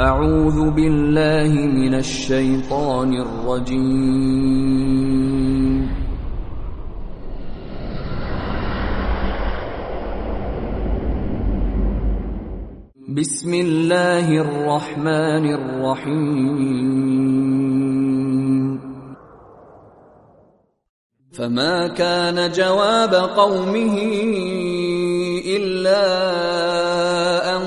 أعوذ بالله من الشیطان الرجیم بسم الله الرحمن الرحیم فما كان جواب قومه إلا أن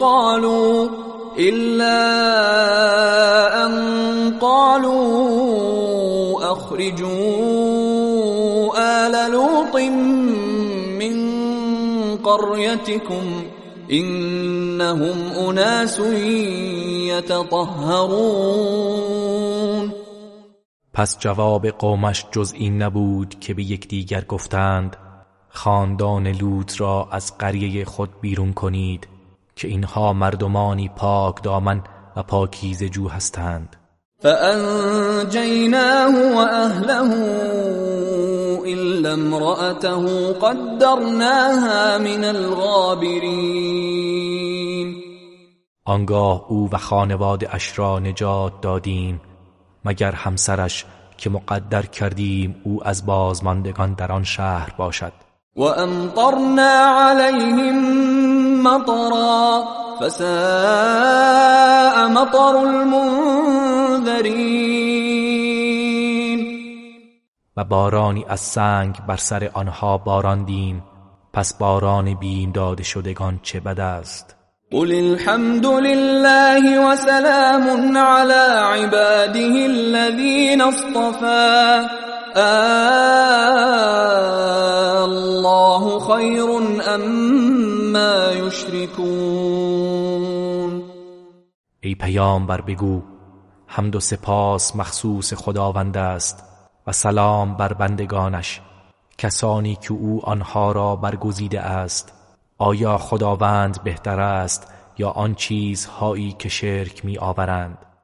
قالوا إلا أن قالوا أخرجوا آل لوط من قريتكم إنهم أناس يتطهرون. پس جواب قومش جز این نبود که به یکدیگر گفتند خاندان لوط را از قریه خود بیرون کنید. که اینها مردمانی پاک دامن و پاکیز جو هستند. فانجیناه و اهله الا امرأته قدرناها من الغابرین آنگاه او و خانواده اش را نجات دادیم مگر همسرش که مقدر کردیم او از بازماندگان در آن شهر باشد. و امطرنا علیهم مطرا فساء مطر المنذرین و بارانی از سنگ بر سر آنها باراندیم پس باران بیم داده شدگان چه بد است. قل الحمد لله وسلام على عباده الذين اصطفى الله خير اما يشركون ای پیامبر بگو حمد و سپاس مخصوص خداوند است و سلام بر بندگانش کسانی که او آنها را برگزیده است. آیا خداوند بهتر است یا آن چیزهایی که شرک می آورند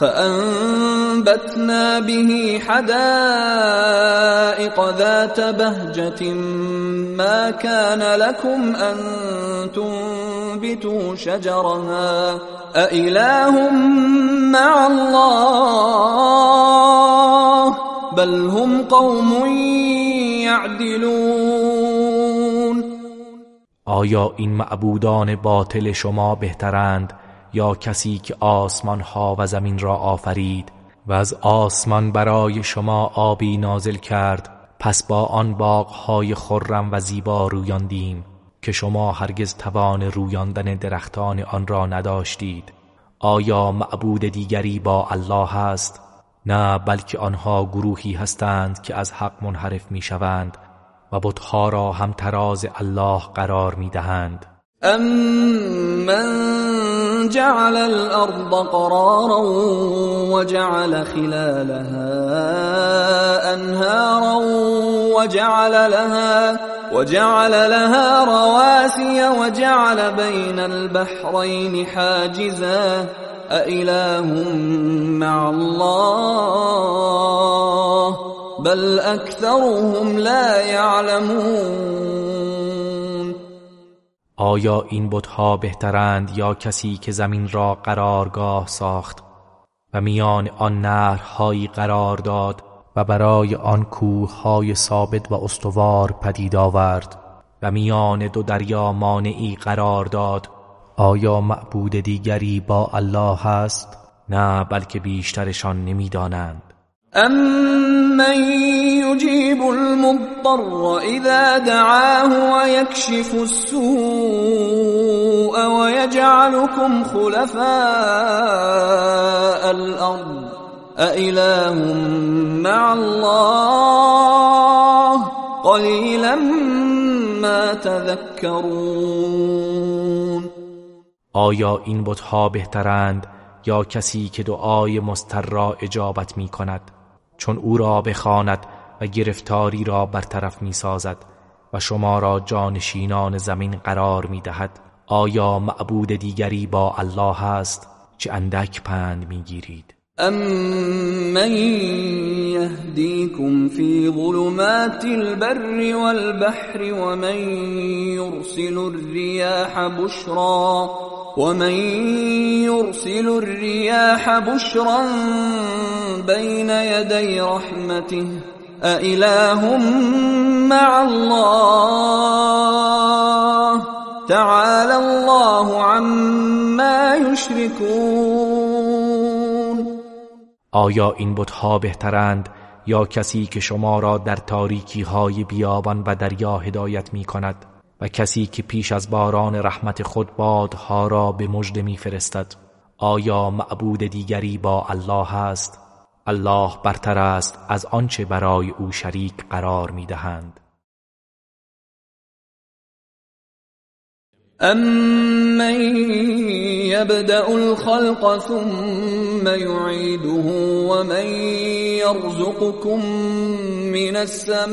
فأنبتنا به حدائق ذات بهجة ما كان لكم أن تنبتوا شجرها. أإله مع الله؟ بل هم قوم يعدلون. آیا این معبودان باطل شما بهترند؟ یا کسی که آسمان ها و زمین را آفرید و از آسمان برای شما آبی نازل کرد پس با آن های خرم و زیبا رویاندیم که شما هرگز توان رویاندن درختان آن را نداشتید. آیا معبود دیگری با الله هست نه بلکه آنها گروهی هستند که از حق منحرف می‌شوند و بتها را هم تراز الله قرار می‌دهند. أَمَّنْ جَعَلَ الْأَرْضَ قَرَارًا وَجَعَلَ خِلَالَهَا أَنْهَارًا وَجَعَلَ لَهَا وَجَعَلَ لَهَا رَوَاسِيَ وَجَعَلَ بَيْنَ الْبَحْرَيْنِ حَاجِزًا. أَإِلَٰهٌ مَّعَ اللَّهِ؟ بَلْ أَكْثَرُهُمْ لَا يَعْلَمُونَ. آیا این بتها بهترند یا کسی که زمین را قرارگاه ساخت و میان آن نهرهایی قرار داد و برای آن کوههای ثابت و استوار پدید آورد و میان دو دریا مانعی قرار داد آیا معبود دیگری با الله هست؟ نه بلکه بیشترشان نمی‌دانند. أَمَّن يُجِيبُ الْمُضْطَرَّ إِذَا دَعَاهُ وَيَكْشِفُ السُّوءَ وَيَجْعَلُكُمْ خُلَفَاءَ الْأَرْضِ أَإِلَٰهٌ مَّعَ اللَّهِ قَلِيلًا مَّا تَذَكَّرُونَ آیا این بتها بهترند یا کسی که دعای مستر را اجابت می کند چون او را بخواند و گرفتاری را برطرف می سازد و شما را جانشینان زمین قرار می دهد آیا معبود دیگری با الله هست چه اندک پند می‌گیرید؟ أَمَّن يَهْدِيكُمْ فِي ظُلُمَاتِ الْبَرِّ وَالْبَحْرِ وَمَن يُرْسِلُ الرِّيَاحَ بُشْرًا ومن يرسل الرياح بشرا بين يدي رحمته أإله مع الله تعالى الله عما يشركون آیا این بتها بهترند یا کسی که شما را در تاریکی های بیابان و دریا هدایت می کند و کسی که پیش از باران رحمت خود بادها را به مژده میفرستد. آیا معبود دیگری با الله است؟ الله برتر است از آنچه برای او شریک قرار می‌دهند. امن یبدأ الخلق ثم يعيده ومن يرزقكم من السماء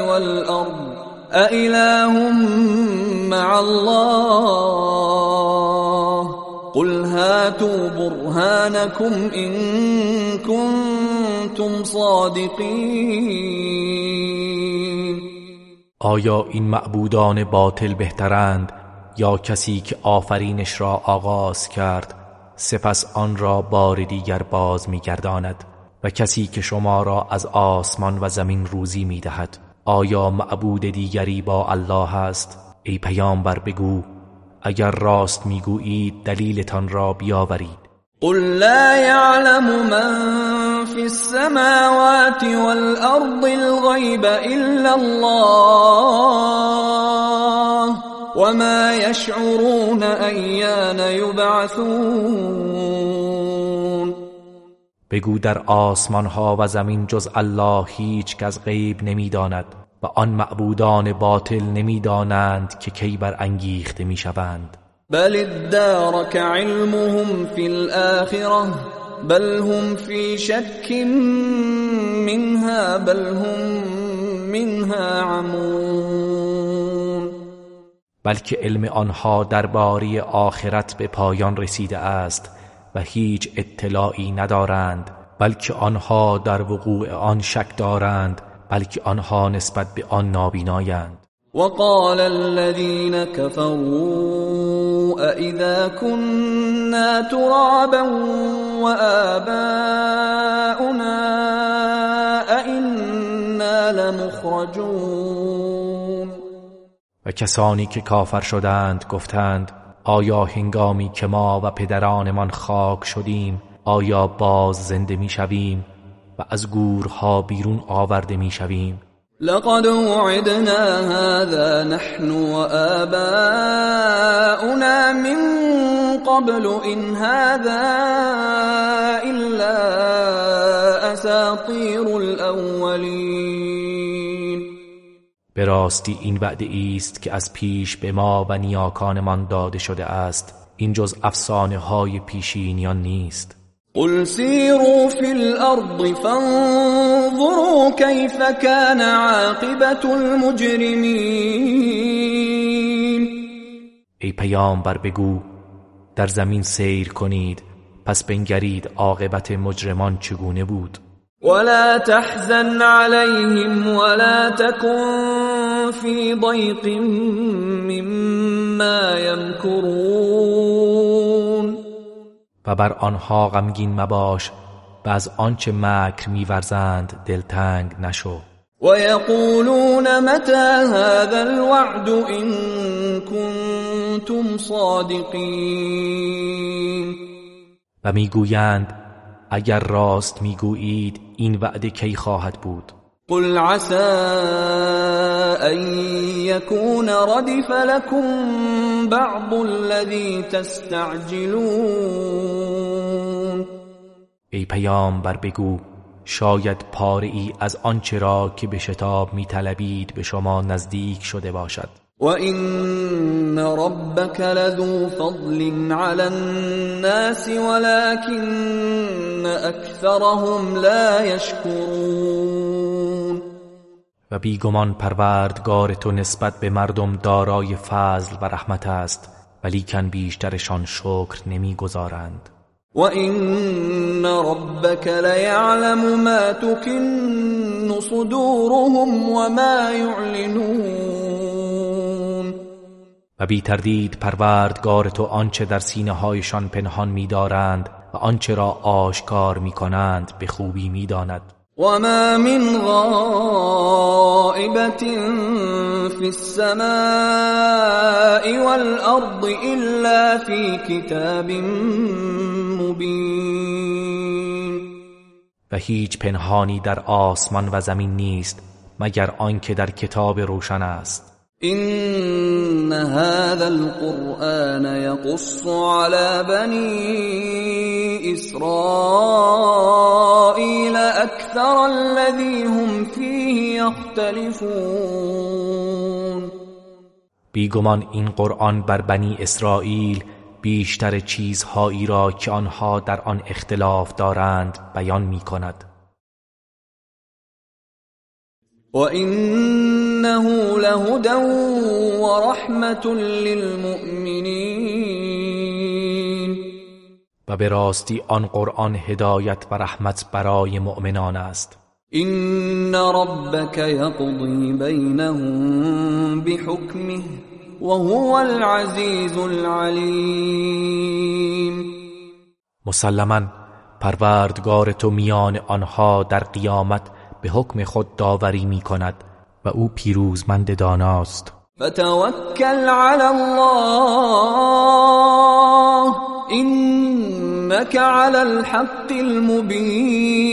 والأرض أإله مع الله قل هاتوا برهانكم إن كنتم صادقين آیا این معبودان باطل بهترند یا کسی که آفرینش را آغاز کرد سپس آن را بار دیگر باز میگرداند و کسی که شما را از آسمان و زمین روزی می‌دهد؟ آیا معبود دیگری با الله است؟ ای پیامبر بگو اگر راست می‌گویید دلیلتان را بیاورید. قل لا يعلم من في السماوات والأرض الغيب إلا الله وما يشعرون أيان يبعثون. بگو در آسمان ها و زمین جز الله هیچ کس غیب نمی‌داند و آن معبودان باطل نمی‌دانند که کی بر انگیخته می‌شوند. بل ادارك علمهم في الآخرة بل هم في شك منها بل هم منها عمون. بلکه علم آنها درباره آخرت به پایان رسیده است. و هیچ اطلاعی ندارند بلکه آنها در وقوع آن شک دارند بلکه آنها نسبت به آن نابینایند. وقال الذين كفروا أئذا كنا ترابا وآباؤنا أئنا لمخرجون. و کسانی که کافر شدند گفتند آیا هنگامی که ما و پدرانمان خاک شدیم آیا باز زنده می شویم و از گورها بیرون آورده می شویم؟ لقد وعدنا هذا نحن وآباؤنا من قبل إن هذا إلا أساطير الأولين. به راستی این وعده است که از پیش به ما و نیاکانمان داده شده است. این جز افسانه های پیشینیان نیست. قل سيروا في الأرض فانظروا كيف كان عاقبة المجرمين ای پیامبر بگو در زمین سیر کنید پس بنگرید عاقبت مجرمان چگونه بود؟ ولا تحزن عليهم ولا تكن في ضيق مما يمكرون. و بر آنها غمگین مباش و از آنچه مکر میورزند دلتنگ نشو. ويقولون متى هذا الوعد إن كنتم صادقين؟ و می‌گویند اگر راست می‌گویید این وعده کی خواهد بود؟ قل عسى أن يكون ردف لكم بعض الذي تستعجلون ای پیامبر بگو شاید پاره ای از آنچه را که به شتاب میطلبید به شما نزدیک شده باشد. وَإِنَّ رَبَّكَ لَذُو فَضْلٍ عَلَى النَّاسِ وَلَكِنَّ أَكْثَرَهُمْ لَا يَشْكُرُونَ و بیگمان پروردگار تو نسبت به مردم دارای فضل و رحمت است ولیکن بیشترشان شکر نمی‌گذارند. و این ربك لیعلم ما تکن صدورهم و ما یعلنون. و بی تردید پروردگار تو آنچه در سینه هایشان پنهان می‌دارند و آنچه را آشکار می‌کنند به خوبی می‌داند. وما من غائبة في السماء والأرض إلا في كتاب مبين و هیچ پنهانی در آسمان و زمین نیست مگر آنکه در کتاب روشن است. إن هذا القرآن يقص على بني إسرائيل أكثر الذي هم فيه يختلفون. بیگمان این قرآن بر بنی اسرائیل بیشتر چیزهایی را که آنها در آن اختلاف دارند بیان می کند وَإِنَّهُ لَهُدًى وَرَحْمَةٌ لِلْمُؤْمِنِينَ. و به راستی آن قرآن هدایت و رحمت برای مؤمنان است. این ربك یقضی بینهم بحکمه وهو العزیز العلیم مسلما پروردگار تو میان آنها در قیامت به حکم خود داوری می کند و او پیروزمند داناست. فتوکل علی الله اینک علی الحق المبین.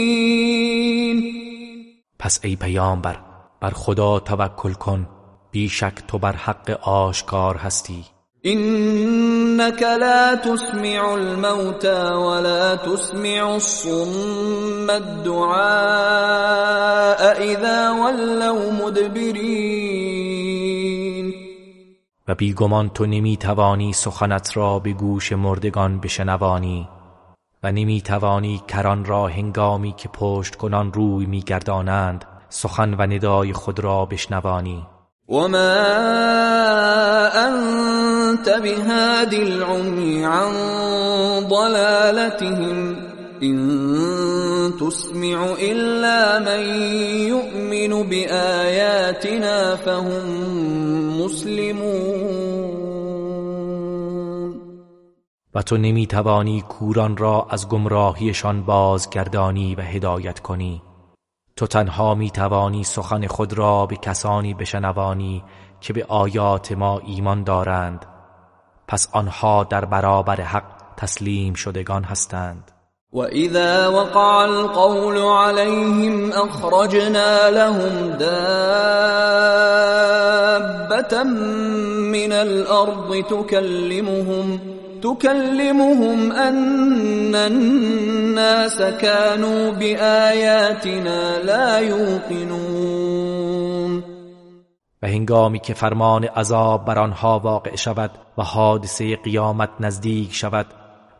پس ای پیامبر بر خدا توکل کن بیشک تو بر حق آشکار هستی. إنك لا تسمع الموتى ولا تسمع الصم الدعاء اذا ولوا مدبرین و بیگمان تو نمی توانی سخنت را به گوش مردگان بشنوانی و نمی توانی کران را هنگامی که پشت کنان روی میگردانند سخن و ندای خود را بشنوانی. وما انت بهاد العمي عن ضلالتهم ان تسمع الا من يؤمن بآياتنا فهم مسلمون. و تو نمی توانی کوران را از گمراهیشان بازگردانی و هدایت کنی. تو تنها می توانی سخن خود را به کسانی بشنوانی که به آیات ما ایمان دارند. پس آنها در برابر حق تسلیم شدگان هستند. و اذا وقع القول عليهم اخرجنا لهم دابة من الارض تكلمهم تكلمهم أن الناس كانوا بآياتنا لا يوقنون و هنگامی که فرمان عذاب بر آنها واقع شود و حادثه قیامت نزدیک شود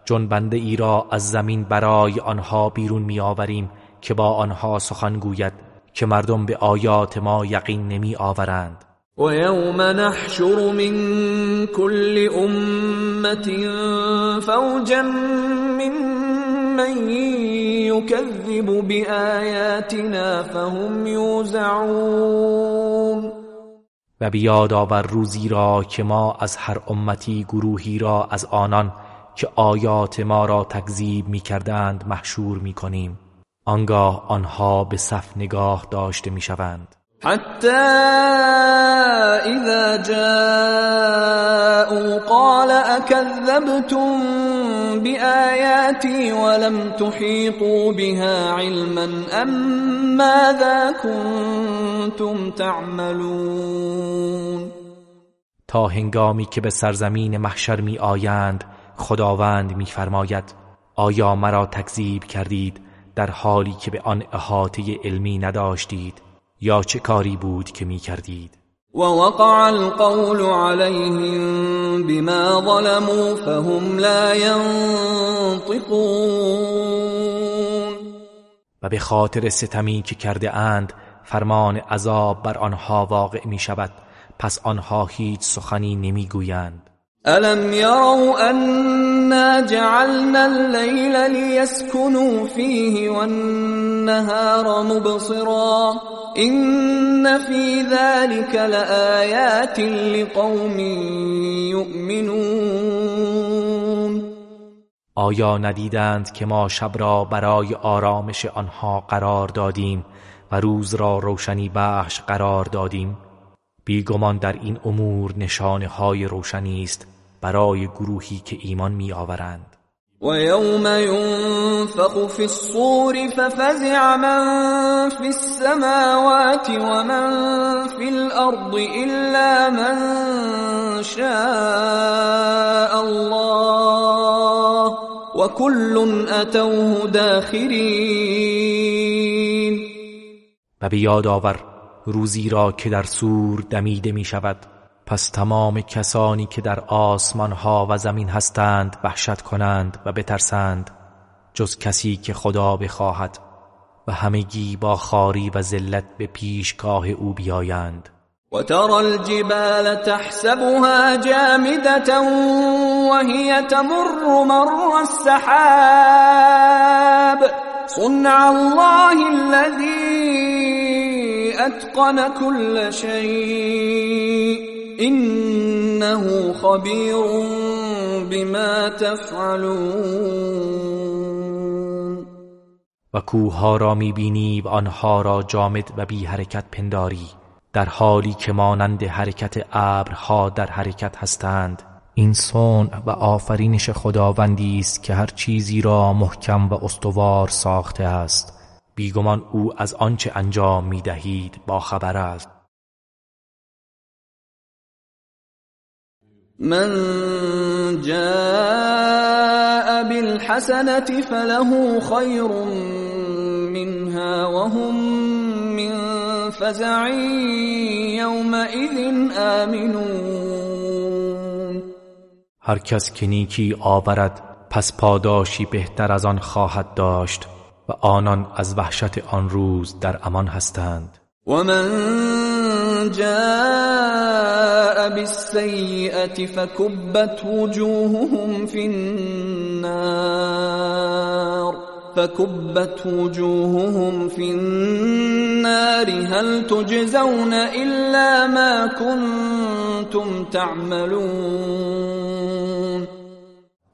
جنبنده ای را از زمین برای آنها بیرون میآوریم که با آنها سخن گوید که مردم به آیات ما یقین نمی آورند ويوم نحشر من كل أمة فوجا ممن يكذب بآياتنا فهم يوزعون. و بیاد آور روزی را که ما از هر امتی گروهی را از آنان که آیات ما را تکذیب می کردند محشور می کنیم آنگاه آنها به صف نگاه داشته می شوند حتى إذا جاءوا قال أكذبتم بآياتي ولم تحيطوا بها علما أم ماذا كنتم تعملون؟ تا هنگامی که به سرزمین محشر می آیند خداوند میفرماید آیا مرا تکذیب کردید در حالی که به آن احاطه علمی نداشتید؟ یا چه کاری بود که می کردید و وقع القول عليهم بما ظلموا فهم لا ينطقون. و به خاطر ستمی که کرده اند فرمان عذاب بر آنها واقع می شود پس آنها هیچ سخنی نمی گویند الم يروا انا جعلنا الليل ليسكنوا فيه والنهار مبصرا ان في ذلك لآيات لقوم يؤمنون. آیا ندیدند که ما شب را برای آرامش آنها قرار دادیم و روز را روشنی بخش قرار دادیم؟ بیگمان در این امور نشانه های روشنی است. برای گروهی که ایمان می آورند و یوم ینفق فی الصور ففزع من فی السماوات و من فی الارض الا من شاء الله و کل اتوه داخرین و بیاد آور روزی را که در سور دمیده می شود پس تمام کسانی که در آسمان ها و زمین هستند وحشت کنند و بترسند جز کسی که خدا بخواهد و همگی با خاری و ذلت به پیشگاه او بیایند. و ترى الجبال تحسبها جامدة وهي تمر مر السحاب. صنع الله الذي اتقن كل شيء. انه خبیر بما تفعلون. و کوه را می‌بینی و آنها را جامد و بی حرکت پنداری در حالی که مانند حرکت ابرها در حرکت هستند. این صنع و آفرینش خداوندی است که هر چیزی را محکم و استوار ساخته است. بیگمان او از آنچه انجام می‌دهید با خبر است. من جاء بالحسنة فله خير منها وهم من فزع يومئذ آمنون. هر کس که نیکی آورد پس پاداشی بهتر از آن خواهد داشت و آنان از وحشت آن روز در امان هستند. ومن جاء بالسيئة فكبت وجوههم في النار. فكبت وجوههم في النار. هل تجزون إلا ما كنتم تعملون؟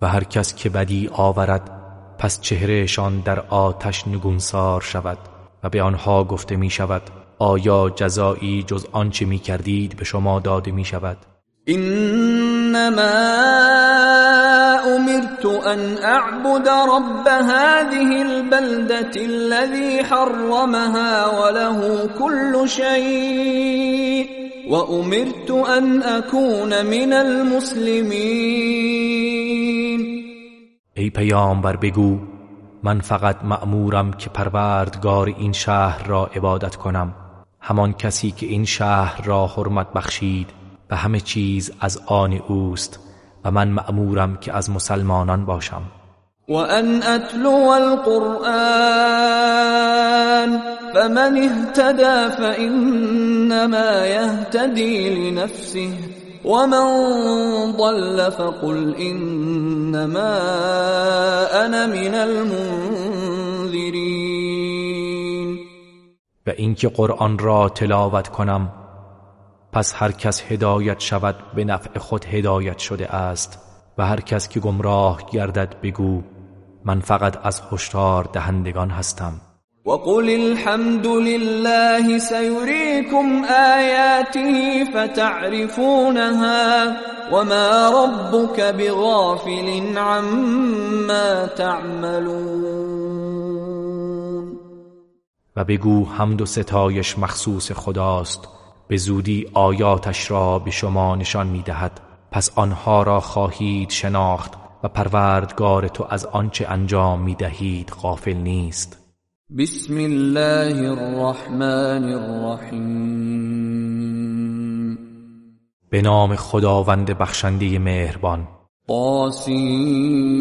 و هر کس که بدی آورد پس چهرهشان در آتش نگونسار شود و به آنها گفته می شود آیا جزایی جز آنچه می کردید به شما داده می شود؟ انما امرت ان اعبد رب هذه البلدة الذي حرمها وله كل شيء وامرت ان اكون من المسلمين. ای پیامبر بگو من فقط مأمورم که پروردگار این شهر را عبادت کنم. همان کسی که این شهر را حرمت بخشید و همه چیز از آن اوست و من مأمورم که از مسلمانان باشم. و ان اتلو القرآن فمن اهتدى فإنما يهتدي لنفسه ومن ضل فقل انما انا من المنذرین و اینکه قرآن را تلاوت کنم پس هر کس هدایت شود به نفع خود هدایت شده است و هر کس که گمراه گردد بگو من فقط از هشدار دهندگان هستم. وقل الحمد لله سيريكم آياته فتعرفونها وما ربك بغافل عما تعملون. و بگو حمد و ستایش مخصوص خداست به زودی آیاتش را به شما نشان می‌دهد. پس آنها را خواهید شناخت و پروردگار تو از آنچه انجام می‌دهید غافل نیست. بسم الله الرحمن الرحیم. به نام خداوند بخشنده مهربان. طاسیم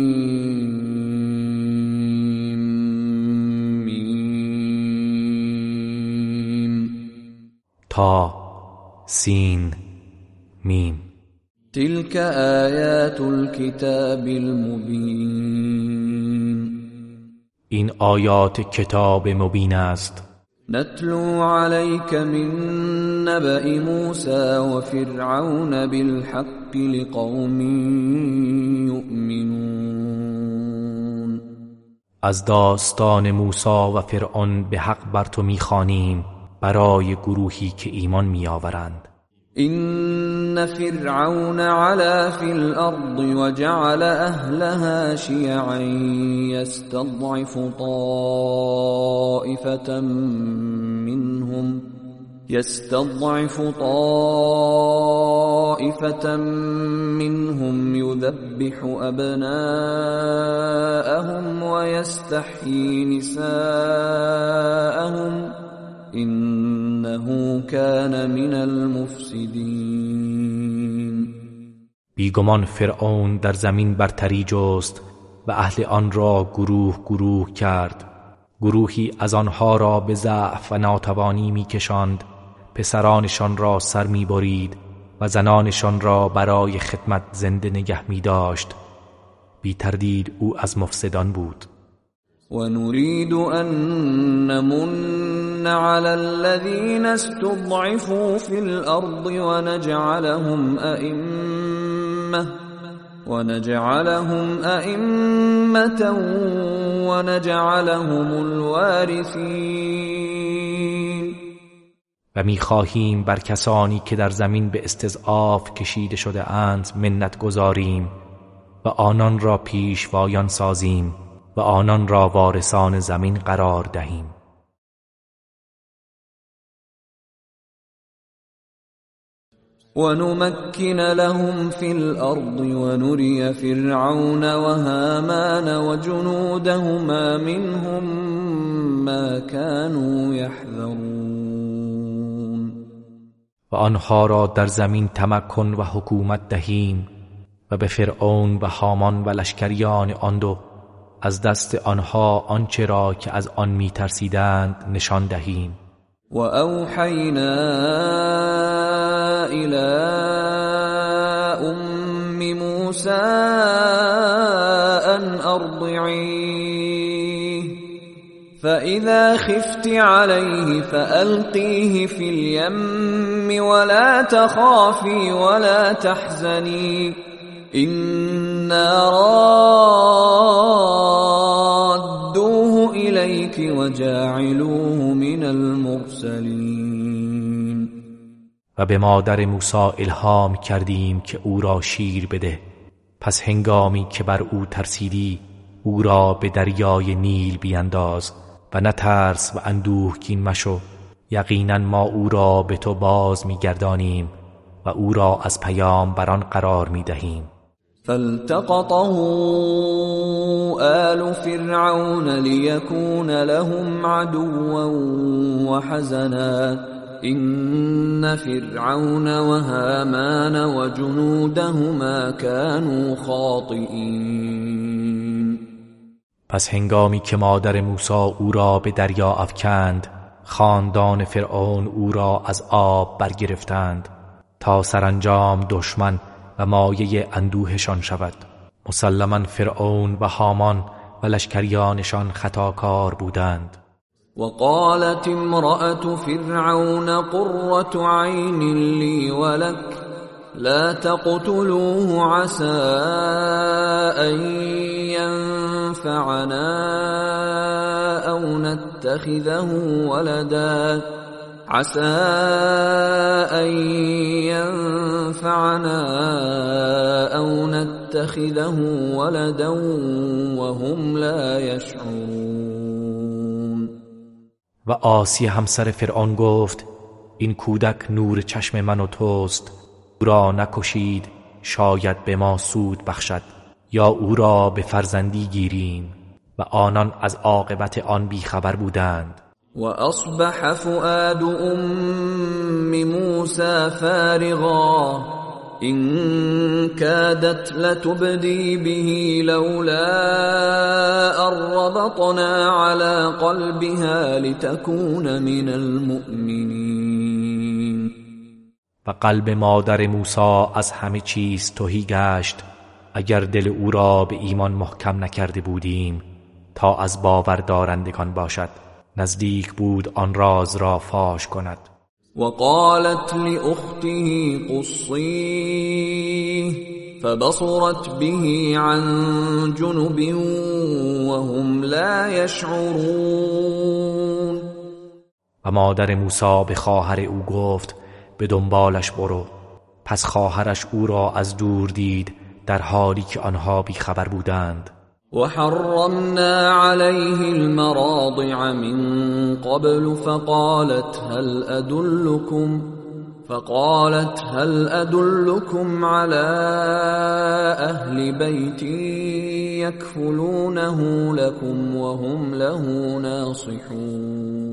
تا سین میم. تلك آیات الكتاب المبین این آیات کتاب مبین است. نتلو عليك من نبأ موسى وفرعون بالحق لقوم يؤمنون. از داستان موسی و فرعون به حق بر تو می‌خوانیم. برای گروهی که ایمان میآورند. إن فرعون علا في الأرض وجعل أهلها شيعا يستضعف طائفة منهم يستضعف طائفة منهم يذبح أبناءهم ويستحيي نساءهم انه كان من المفسدین بیگمان فرعون در زمین برتری جست و اهل آن را گروه گروه کرد. گروهی از آنها را به ضعف و ناتوانی میکشاند. پسرانشان را سر می‌برید و زنانشان را برای خدمت زنده نگه می داشت بی تردید او از مفسدان بود. ونريد أن نمن على الذين استضعفوا في الأرض ونجعلهم أئمة ونجعلهم أئمة ونجعلهم الوارثين. و می‌خواهیم بر کسانی که در زمین به استضعاف کشیده شده اند منت گذاریم و آنان را پیشوایان سازیم. و آنان را وارثان زمین قرار دهیم. ونمكن لهم في الأرض ونري فرعون وهامان وجنودهما منهم ما كانوا يحذرون. و آنها را در زمین تمکن و حکومت دهیم و به فرعون و هامان و لشکریان آن دو از دست آنها آنچه را که از آن میترسیدند نشان دهیم. و اوحینا الى ام موسی ان ارضعیه فاذا خفت عليه فالقيه في اليم ولا تخافي ولا تحزني. إليك وجاعلوه من المرسلين. و به مادر موسی الهام کردیم که او را شیر بده. پس هنگامی که بر او ترسیدی او را به دریای نیل بینداز و نترس و اندوهگین مشو. یقینا ما او را به تو باز میگردانیم و او را از پیام بران قرار می‌دهیم. فالتقطه آل فرعون ليكون لهم عدوا وحزنا. إن فرعون وهامان وجنودهما كانوا خاطئين. پس هنگامی که مادر موسی او را به دریا افکند خاندان فرعون او را از آب برگرفتند تا سرانجام دشمن و مایه اندوهشان شود. مسلما فرعون و هامان و لشکریانشان خطاکار بودند. وقالت امرأة فرعون قرة عين لي ولك لا تقتلوه عسى أن ينفعنا أو نتخذه ولداً. عسى أن ينفعنا أو نتخذه ولدا وهم لا يشعرون. و آسی همسر فرعون گفت این کودک نور چشم من و توست. او را نکشید شاید به ما سود بخشد یا او را به فرزندی گیریم. و آنان از عاقبت آن بیخبر بودند. وأصبح فؤاد أم موسى فارغا إن كادت لتبدي به لولا أربطنا على قلبها لتكون من المؤمنين. و قلب مادر موسی از همه چیز توهی گشت. اگر دل او را به ایمان محکم نکرده بودیم تا از باور دارندگان باشد. نزدیک بود آن راز را فاش کند. وقالت لأخته قصيه فبصرت به عن جنب وهم لا يشعرون. و مادر موسی به خواهر او گفت به دنبالش برو. پس خواهرش او را از دور دید در حالی که آنها بیخبر بودند. وحرمنا عليه المراضع من قبل فقالت هل أدلكم فقالت هل أدلكم على أهل بيت يكفلونه لكم وهم له ناصحون.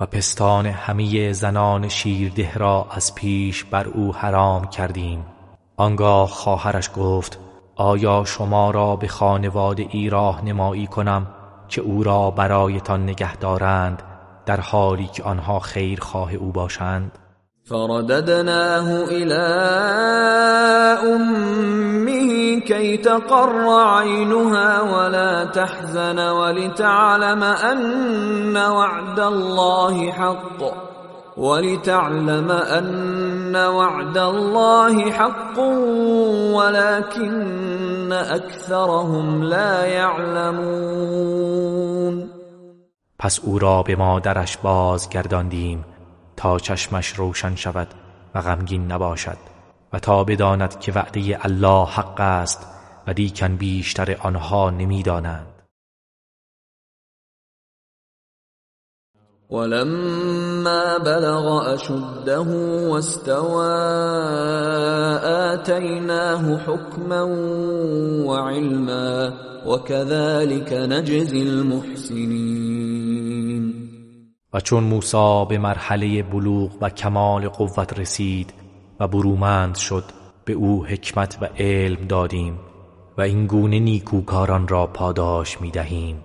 و پستان همه زنان شیرده را از پیش بر او حرام کردیم. آنگاه خواهرش گفت آیا شما را به خانواده ای نمایی کنم که او را برایتان نگه دارند در حالی که آنها خیرخواه او باشند؟ فرددناه الى امه کی تقر عینها ولا تحزن ولتعلم ان وعد الله حق ولتعلم أن وعد الله حق ولكن أكثرهم لا يعلمون. پس او را به مادرش بازگرداندیم تا چشمش روشن شود و غمگین نباشد و تا بداند که وعده الله حق است و دیکن بیشتر آنها نمی‌دانند. ولما بلغ أشده واستوى آتيناه حكما وعلما وكذلك نجزي المحسنين. و چون موسی به مرحله بلوغ و کمال قوت رسید و برومند شد به او حکمت و علم دادیم و این گونه نیکوکاران را پاداش می دهیم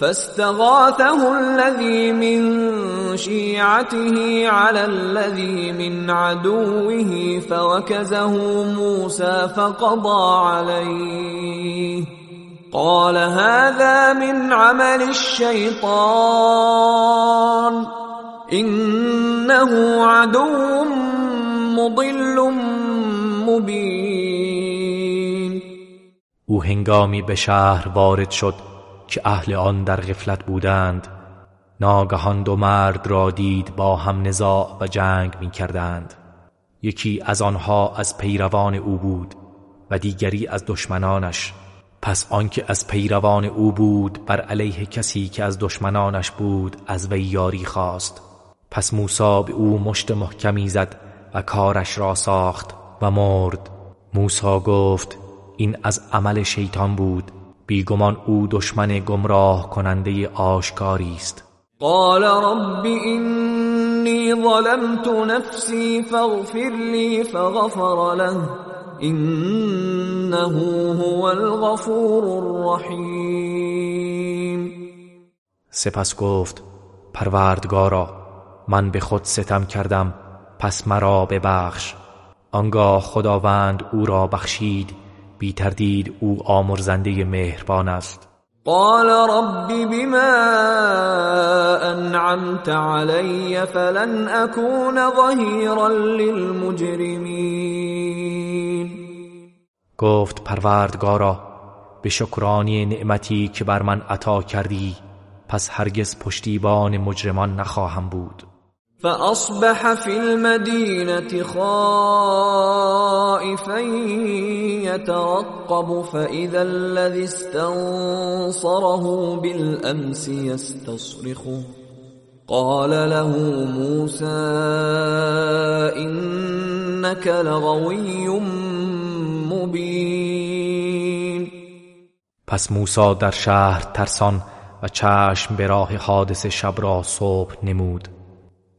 فاستغاثه الذي من شيعته على الذي من عدوه فوكزه موسى فقضى عليه. قال هذا من عمل الشيطان. إنه عدو مضل مبين. أو هنگامی به شهر وارد شد که اهل آن در غفلت بودند ناگهان دو مرد را دید با هم نزاع و جنگ می کردند یکی از آنها از پیروان او بود و دیگری از دشمنانش. پس آنکه از پیروان او بود بر علیه کسی که از دشمنانش بود از وی یاری خواست. پس موسی به او مشت محکمی زد و کارش را ساخت و مرد. موسی گفت این از عمل شیطان بود بیگمان او دشمن گمراه کننده آشکاری است. قال رب إني ظلمت نفسي فاغفر لي فغفر له. إنه هو الغفور الرحیم سپس گفت پروردگارا من به خود ستم کردم پس مرا ببخش. آنگاه خداوند او را بخشید. بی تردید او آمرزنده مهربان است. قال رب بما انعمت علي فلن اكون ظهيرا للمجرمين. گفت پروردگارا به شکرانی نعمتی که بر من عطا کردی پس هرگز پشتیبان مجرمان نخواهم بود. فأصبح في المدينة خائفا يترقب فإذا الذي استنصره بالأمس يستصرخه قال له موسى إنك لغوي مبين. پس موسی در شهر ترسان و چشم به راه حادث شب را صبح نمود.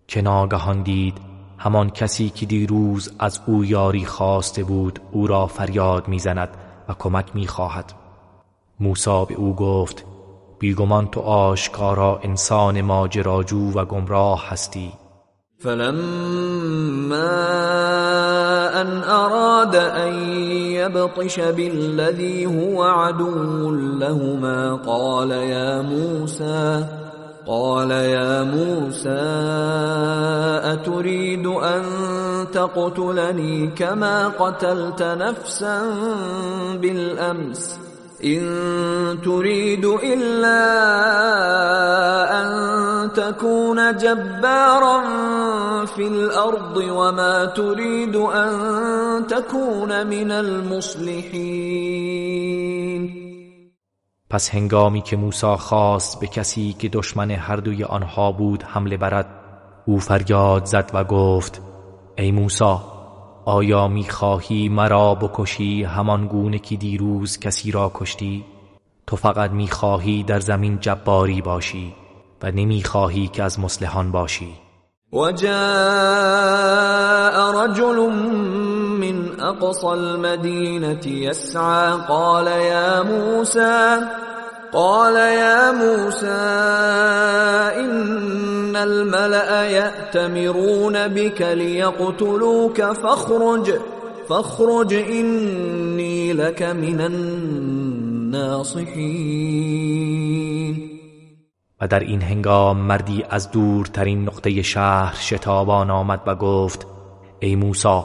که ناگهان دید همان کسی که دیروز از او یاری خواسته بود او را فریاد می‌زند و کمک می‌خواهد. موسی به او گفت بیگمان تو آشکارا انسان ماجراجو و گمراه هستی. فلما ان اراد ان يبطش بالذي هو عدو لهما قال يا موسى قال يا موسى أتريد أن تقتلني كما قتلت نفسا بالأمس؟ إن تريد إلا أن تكون جبارا في الأرض وما تريد أن تكون من المصلحين. پس هنگامی که موسی خواست به کسی که دشمن هر دوی آنها بود حمله برد او فریاد زد و گفت ای موسی آیا می‌خواهی مرا بکشی همان گونه که دیروز کسی را کشتی؟ تو فقط می‌خواهی در زمین جباری باشی و نمی‌خواهی که از مسلحان باشی. و جاء رجل من أقصى المدینه یسعى قال یا موسى قال يا موسى إن الملأ يأتمرون بك ليقتلوك فاخرج فاخرج إني لك من الناصحين. و در این هنگام مردی از دورترین نقطه شهر شتابان آمد و گفت ای موسی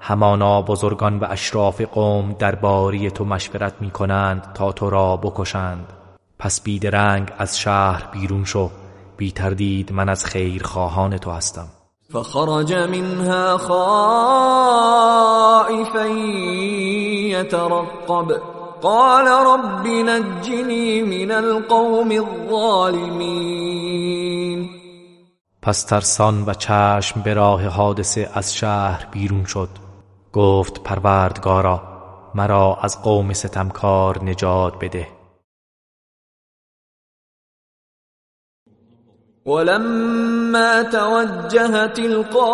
همانا بزرگان و اشراف قوم درباره تو مشورت می کنند تا تو را بکشند. پس بیدرنگ از شهر بیرون شو. بی تردید من از خیر خواهان تو هستم. فخرج منها خائفا يترقب قال رب نجني من القوم الظالمين. پس ترسان و چشم به راه حادثه از شهر بیرون شد. گفت پروردگارا مرا از قوم ستمکار نجات بده. ولما توجه تلقاء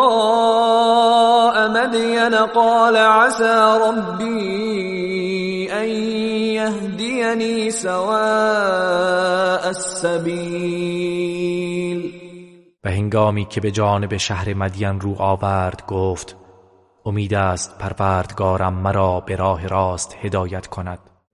مدين قال عسى ربي ان يهديني سواء السبيل. و هنگامی که به جانب شهر مدین رو آورد گفت امید است پروردگارم مرا به راه راست هدایت کند.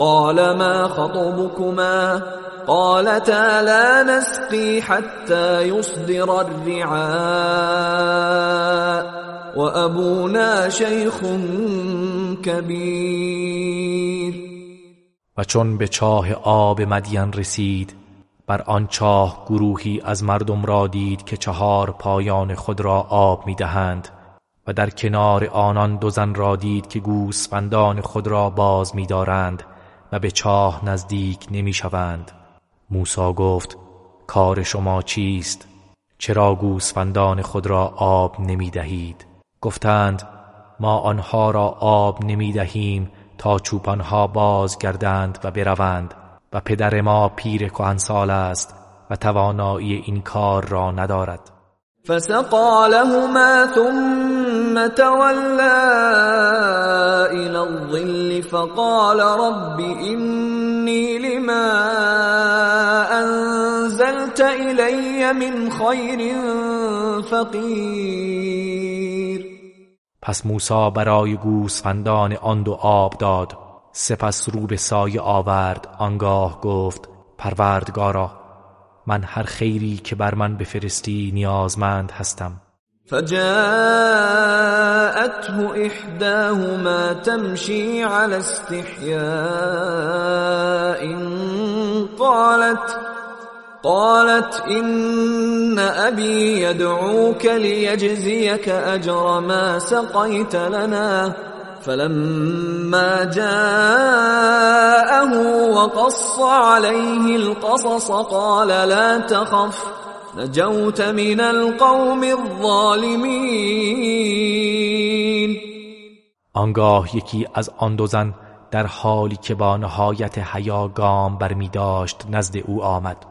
قال ما خطبكما قالتا لا نسقي حتى يصدر الرعاء و ابونا شیخ کبیر و چون به چاه آب مدین رسید بر آن چاه گروهی از مردم را دید که چهار پایان خود را آب می‌دهند و در کنار آنان دو زن را دید که گوسفندان خود را باز میدارند. و به چاه نزدیک نمی‌شوند. موسی گفت کار شما چیست؟ چرا گوسفندان خود را آب نمی‌دهید؟ گفتند ما آنها را آب نمی دهیم تا چوپانها باز گردند و بروند و پدر ما پیر کهنسال است و توانایی این کار را ندارد. فسقا لهما ثم تولى الى الظل فقال رب اني لما انزلت الي من خير فقير. پس موسی برای گوسفندان آن دو آب داد. سپس رو به سایه آورد آنگاه گفت پروردگارا من هر خیری که بر من بفرستی نیازمند هستم. فجاءته احداهما تمشي على استحياء. قالت قالت إن أبي يدعوك ليجزيك أجر ما سقيت لنا. فلما جاءه وقص عليه القصص قال لا تخف نجوت من القوم الظالمین آنگاه یکی از آن دو زن در حالی که با نهایت حیا گام برمی داشت نزد او آمد.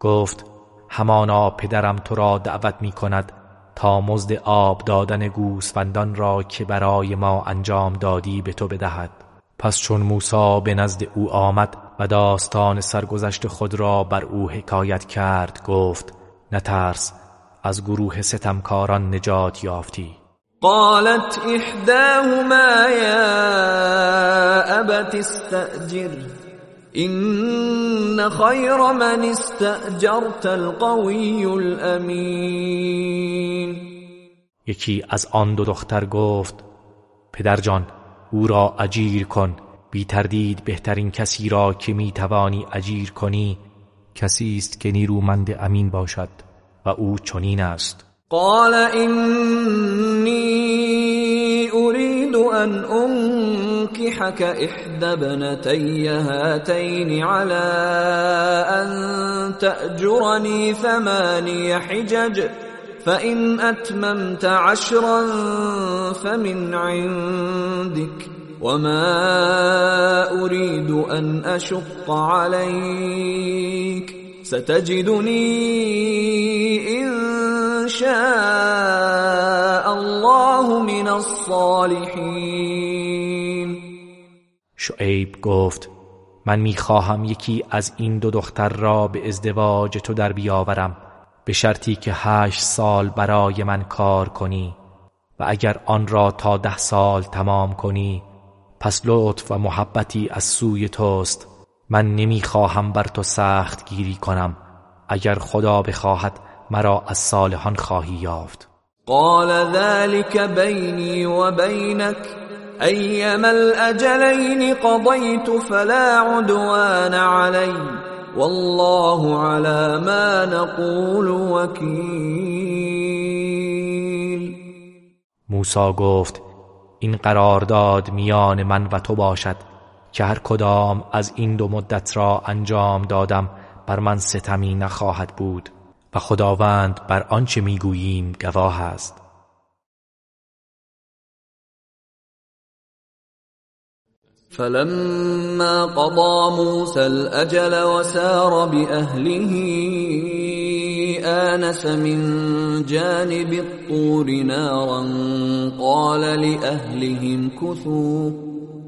گفت همانا پدرم تو را دعوت می کند تا مزد آب دادن گوسفندان را که برای ما انجام دادی به تو بدهد. پس چون موسی به نزد او آمد و داستان سرگذشت خود را بر او حکایت کرد گفت نترس از گروه ستمکاران نجات یافتی. قالت احداهما یا ابت استأجر. این خیر من استأجرت القوی الامین یکی از آن دو دختر گفت پدرجان او را اجیر کن. بی تردید بهترین کسی را که می توانی اجیر کنی کسی است که نیرومند امین باشد و او چنین است. قال اینی اريد أن أنكحك إحدى ابنتي هاتين على أن تأجرني ثماني حجج فإن أتممت عشرا فمن عندك وما أريد أن أشق عليك. ستجدني إن شاء الله من الصالحين شعیب گفت من می‌خواهم یکی از این دو دختر را به ازدواج تو در بیاورم به شرطی که هشت سال برای من کار کنی و اگر آن را تا ده سال تمام کنی پس لطف و محبتی از سوی توست. من نمی‌خواهم بر تو سخت گیری کنم. اگر خدا بخواهد مرا از صالحان خواهی یافت. قال ذلك بینی و بینک ایما الاجلین قضیت فلا عدوان علی والله على ما نقول وکیل موسی گفت این قرارداد میان من و تو باشد. که هر کدام از این دو مدت را انجام دادم بر من ستمی نخواهد بود و خداوند بر آنچه می‌گوییم گواه است. فلما قضى موسى الأجل وسار بأهله آنس من جانب الطور نارا قال لأهلهم كثوا.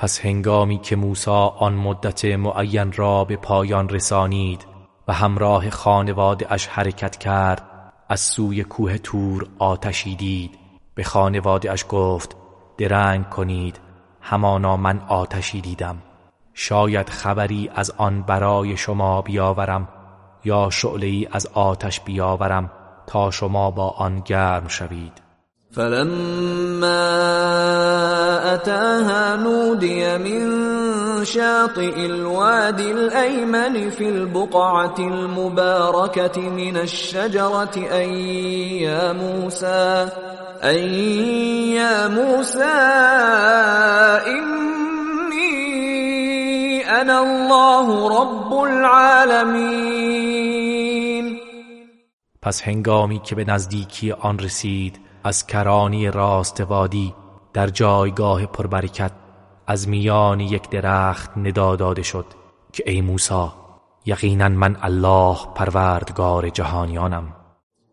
پس هنگامی که موسی آن مدت معین را به پایان رسانید و همراه خانواده اش حرکت کرد از سوی کوه تور آتشی دید. به خانواده اش گفت درنگ کنید همانا من آتشی دیدم. شاید خبری از آن برای شما بیاورم یا شعله از آتش بیاورم تا شما با آن گرم شوید. فلما أتاها نودي من شاطئ الوادي الأيمن في البقعة المباركة من الشجرة أن يا موسى أن يا موسى إني أنا الله رب العالمين. پس هنگامی که به نزدیکی آن رسید از کرانی راست وادی در جایگاه پربرکت از میان یک درخت ندا داده شد که ای موسی یقینا من الله پروردگار جهانیانم.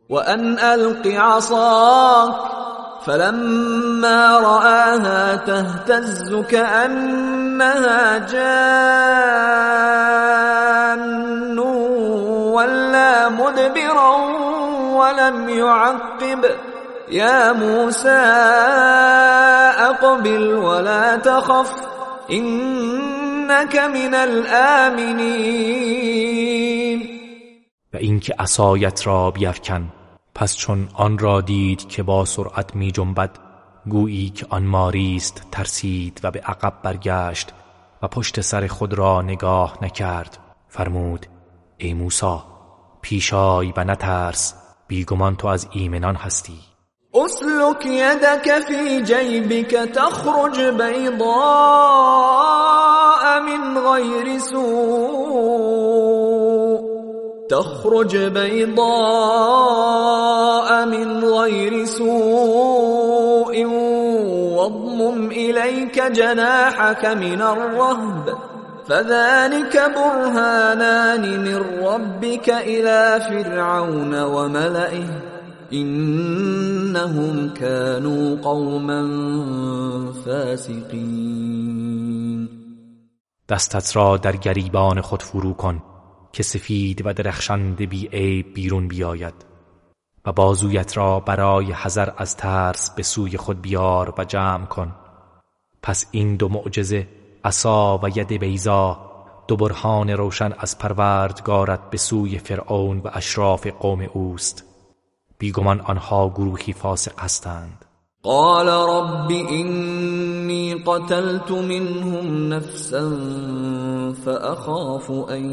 و ان الق عصاك فلما رآها تهتز كأنها جان ولا مدبرا ولم يعقب. يا موسى أقبل ولا تخف إنك من الآمنين. و اینکه عصایت را بیفکن پس چون آن را دید که با سرعت می جنبد گویی که آن ماری است ترسید و به عقب برگشت و پشت سر خود را نگاه نکرد. فرمود ای موسا پیشای و نترس بیگمان تو از ایمنان هستی. أسلك يدك في جيبك تخرج بيضاء من غير سوء. تخرج بيضاء من غير سوء. واضمم إليك جناحك من الرهب. فذلك برهانان من ربك إلى فرعون وملئه. إنهم كانوا قوما فاسقين دستت را در گریبان خود فرو کن که سفید و درخشنده بی عیب بیرون بیاید و بازویت را برای حذر از ترس به سوی خود بیار و جمع کن. پس این دو معجزه عصا و ید بیزا دو برهان روشن از پروردگارت به سوی فرعون و اشراف قوم اوست. بیگمان آنها گروهی فاسق هستند. قال رب إني قتلت منهم نفسا فأخاف أن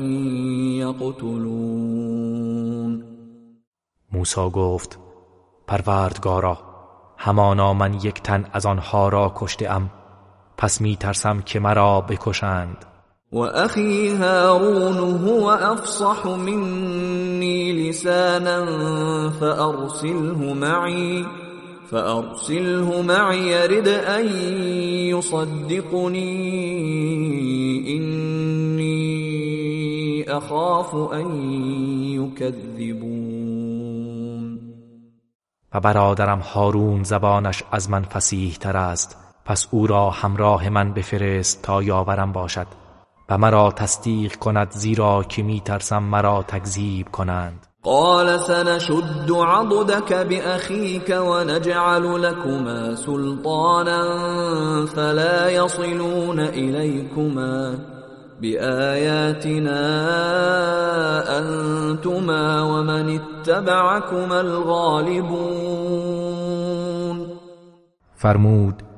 يقتلون. موسی گفت پروردگارا همانا من یک تن از آنها را کشته ام پس می ترسم که مرا بکشند. و اخی هارون هو افصح منی لسانا فارسله معی فأرسله معي يرد أن يصدقني. إني أخاف أن يكذبون. و برادرم هارون زبانش از من فسیح تر است پس او را همراه من بفرست تا یاورم باشد. و مرا تصدیق کند زیرا که می ترسم مرا تکذیب کنند. قال سنشد عضدك بأخيك ونجعل لكما سلطانا فلا يصلون إليكما بآياتنا أنتما ومن اتبعكما الغالبون. فرمود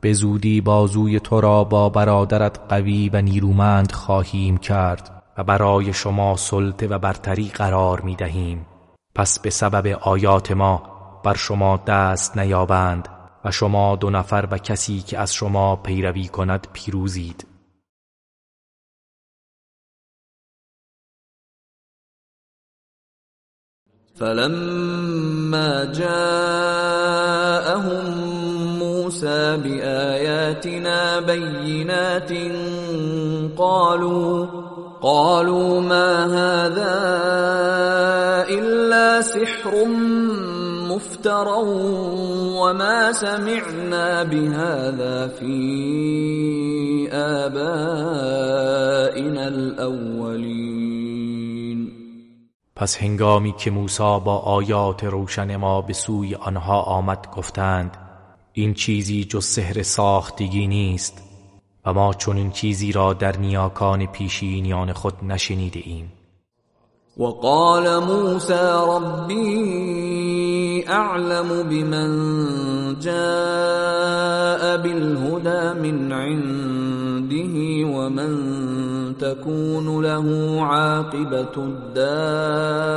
به زودی بازوی تو را با برادرت قوی و نیرومند خواهیم کرد و برای شما سلطه و برتری قرار می دهیم. پس به سبب آیات ما بر شما دست نیابند و شما دو نفر و کسی که از شما پیروی کند پیروزید. فلما جاءهم موسى بآياتنا بينات قالوا قالوا ما هذا إلا سحر مفترى وما سمعنا بهذا في آبائنا الأولين. پس هنگامی که موسی با آیات روشن ما به سوی آنها آمد گفتند این چیزی جز سحر ساختگی نیست و ما چنین چیزی را در نیاکان پیشینیان خود نشنیده ایم. وقال موسى ربي اعلم بمن جاء بالهدى من عنده ومن تكون له عاقبة الدار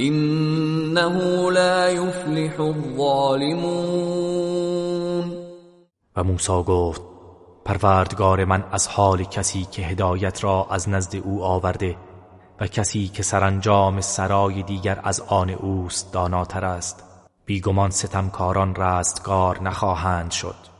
انه لا يفلح الظالمون. و موسی گفت پروردگار من از حال کسی که هدایت را از نزد او آورده و کسی که سرانجام سرای دیگر از آن اوست داناتر است. بیگمان ستمکاران رستگار نخواهند شد.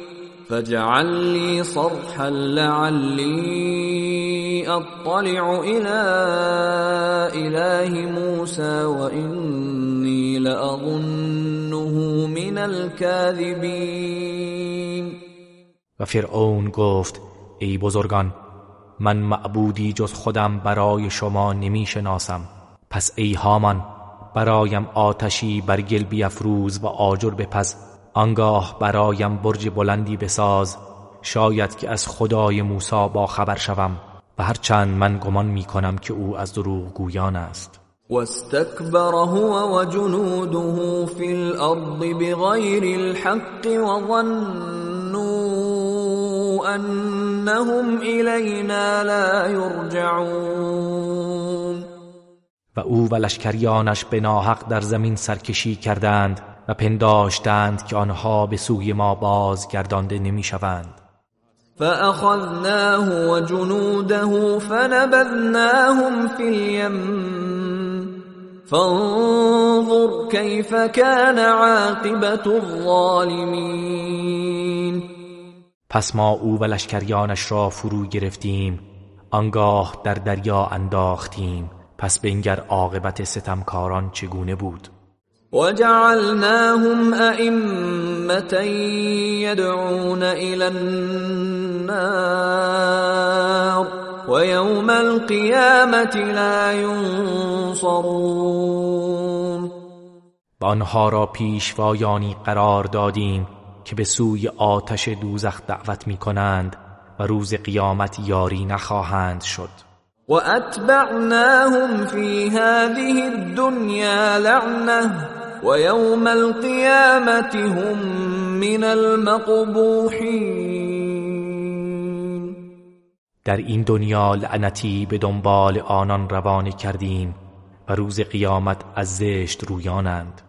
فاجعل لي صرحا لعلي اطلع الى اله موسى واني لاظنه من الكاذبين. و فرعون گفت ای بزرگان من معبودی جز خودم برای شما نمی شناسم پس ای هامان برایم آتشی بر گل بیافروز و آجر بپز. آنگاه برایم برج بلندی بساز شاید که از خدای موسی با خبر شوم و هرچند من گمان می کنم که او از دروغ گویان است. واستكبر هو وجنوده في الارض بغير الحق وظنوا انهم الینا لا يرجعون و او و لشکریانش به ناحق در زمین سرکشی کردند و پنداشتند که آنها به سوی ما بازگردانده نمی‌شوند. فأخذناه وجنوده فنبذناهم في اليم. فانظر كيف كان عاقبة الظالمين. پس ما او و لشکریانش را فرو گرفتیم آنگاه در دریا انداختیم. پس بنگر عاقبت ستمکاران چگونه بود؟ وجعلناهم أئمة يدعون إلى النار ويوم القيامة لا ينصرون. و آنها را پیشوایانی قرار دادیم که به سوی آتش دوزخ دعوت می کنند و روز قیامت یاری نخواهند شد. و اتبعناهم فی هذه الدنیا لعنه ويوم القيامة هم من المقبوحين. در این دنیا لعنتی به دنبال آنان روانه کردیم و روز قیامت از زشت رویانند.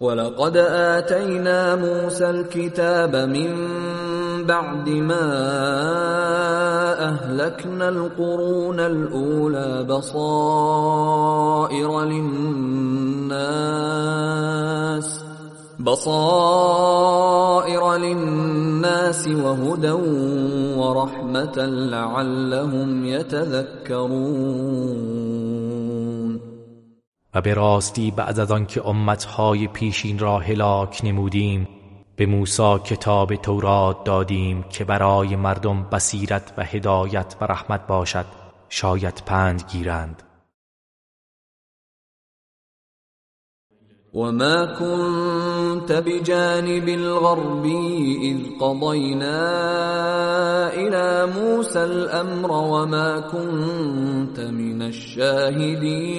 ولقد آتینا موسى الكتاب من بعد ما أهلكنا القرون الأولى بصائر للناس بصائر للناس وهدى ورحمة لعلهم يتذكرون. و به راستی بعد از آنکه امتهای پیشین را هلاک نمودیم به موسی کتاب تورات دادیم که برای مردم بصیرت و هدایت و رحمت باشد شاید پند گیرند. وما كنت بجانب الغربي إذ قضينا إلى موسى الأمر وما كنت من الشاهدين.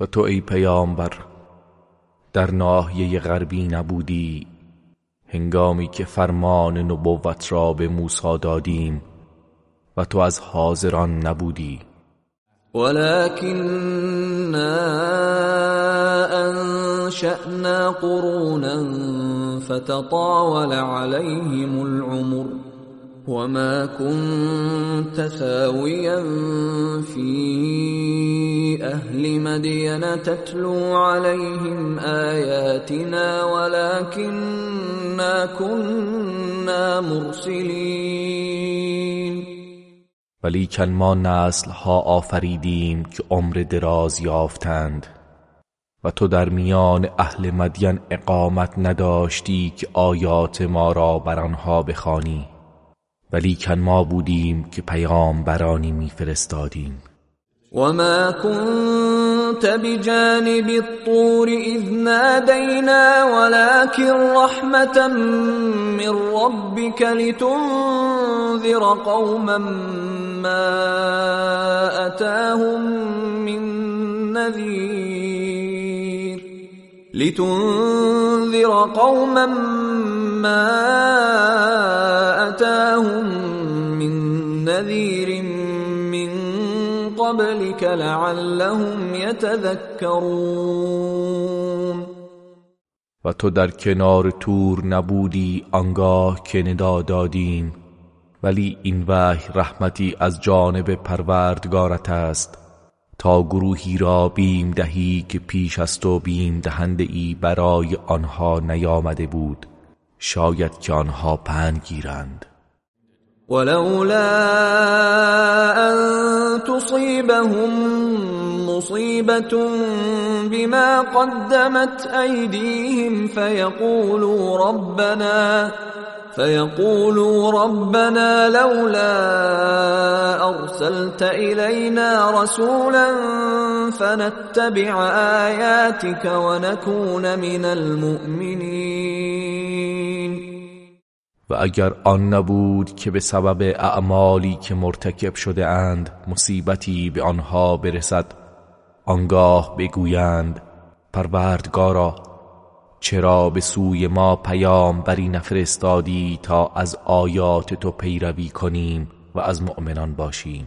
و تو ای پیامبر در ناحیه غربی نبودی. هنگامی که فرمان نبوت را به موسی دادیم و تو از حاضران نبودی. ولكننا انشأنا قرونا فتطاول عليهم العمر. وما كنت ثاويا في اهل مدين تتلو عليهم اياتنا ولكننا كنا مرسلين ولیکن ما نسل ها آفریدیم که عمر دراز یافتند و تو در میان اهل مدین اقامت نداشتی که آیات ما را بر آنها بخوانی. ولیکن ما بودیم که پیامبرانی میفرستادیم. وما كنت بجانب الطور إذ نادينا ولكن رحمة من ربك لتنذر قوما ما أتاهم من نذير لتنذر قوما ما أتاهم من نذير من قبلك لعلهم يتذكرون. و تو در کنار تور نبودی آنگاه که ندا دادیم ولی این وحی رحمتی از جانب پروردگارت است. تا گروهی را بیم دهی که پیش از تو بیم دهنده ای برای آنها نیامده بود. شاید که آنها پند گیرند. ولولا أن تصيبهم مصيبة بما قدمت أيديهم فيقولوا ربنا فيقولوا ربنا لولا أرسلت إلينا رسولا فنتبع آياتك ونكون من المؤمنین و اگر آن نبود که به سبب اعمالی که مرتکب شده اند مصیبتی به آنها برسد آنگاه بگویند پروردگارا چرا به سوی ما پیام بری نفرستادی تا از آیات تو پیروی کنیم و از مؤمنان باشیم؟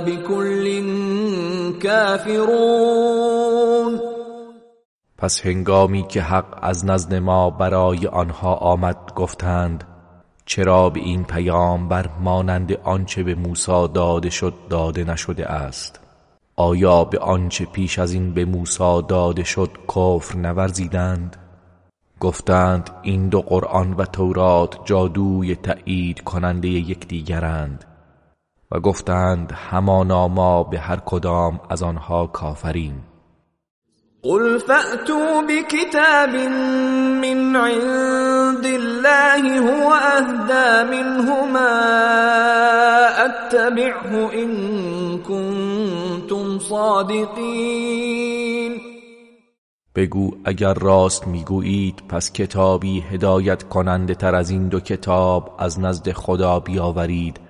بكل پس هنگامی که حق از نزد ما برای آنها آمد گفتند چرا به این پیام بر مانند آنچه به موسی داده شد داده نشده است؟ آیا به آنچه پیش از این به موسی داده شد کفر نورزیدند؟ گفتند این دو قرآن و تورات جادوی تأیید کننده یکدیگرند. و گفتند همانا ما به هر کدام از آنها کافریم. قل فأتوا بكتاب من عند الله هو اهدى منهما اتبعه ان كنتم صادقین بگو اگر راست می‌گویید پس کتابی هدایت کننده تر از این دو کتاب از نزد خدا بیاورید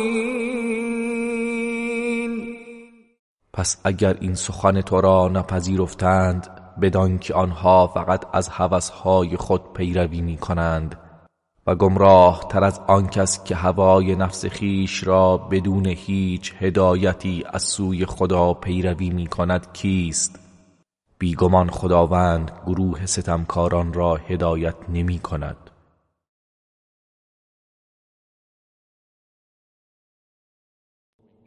پس اگر این سخن تو را نپذیرفتند بدان که آنها فقط از هوسهای خود پیروی می کنند و گمراه تر از آن کس که هوای نفس خیش را بدون هیچ هدایتی از سوی خدا پیروی می کند کیست؟ بیگمان خداوند گروه ستمکاران را هدایت نمی کند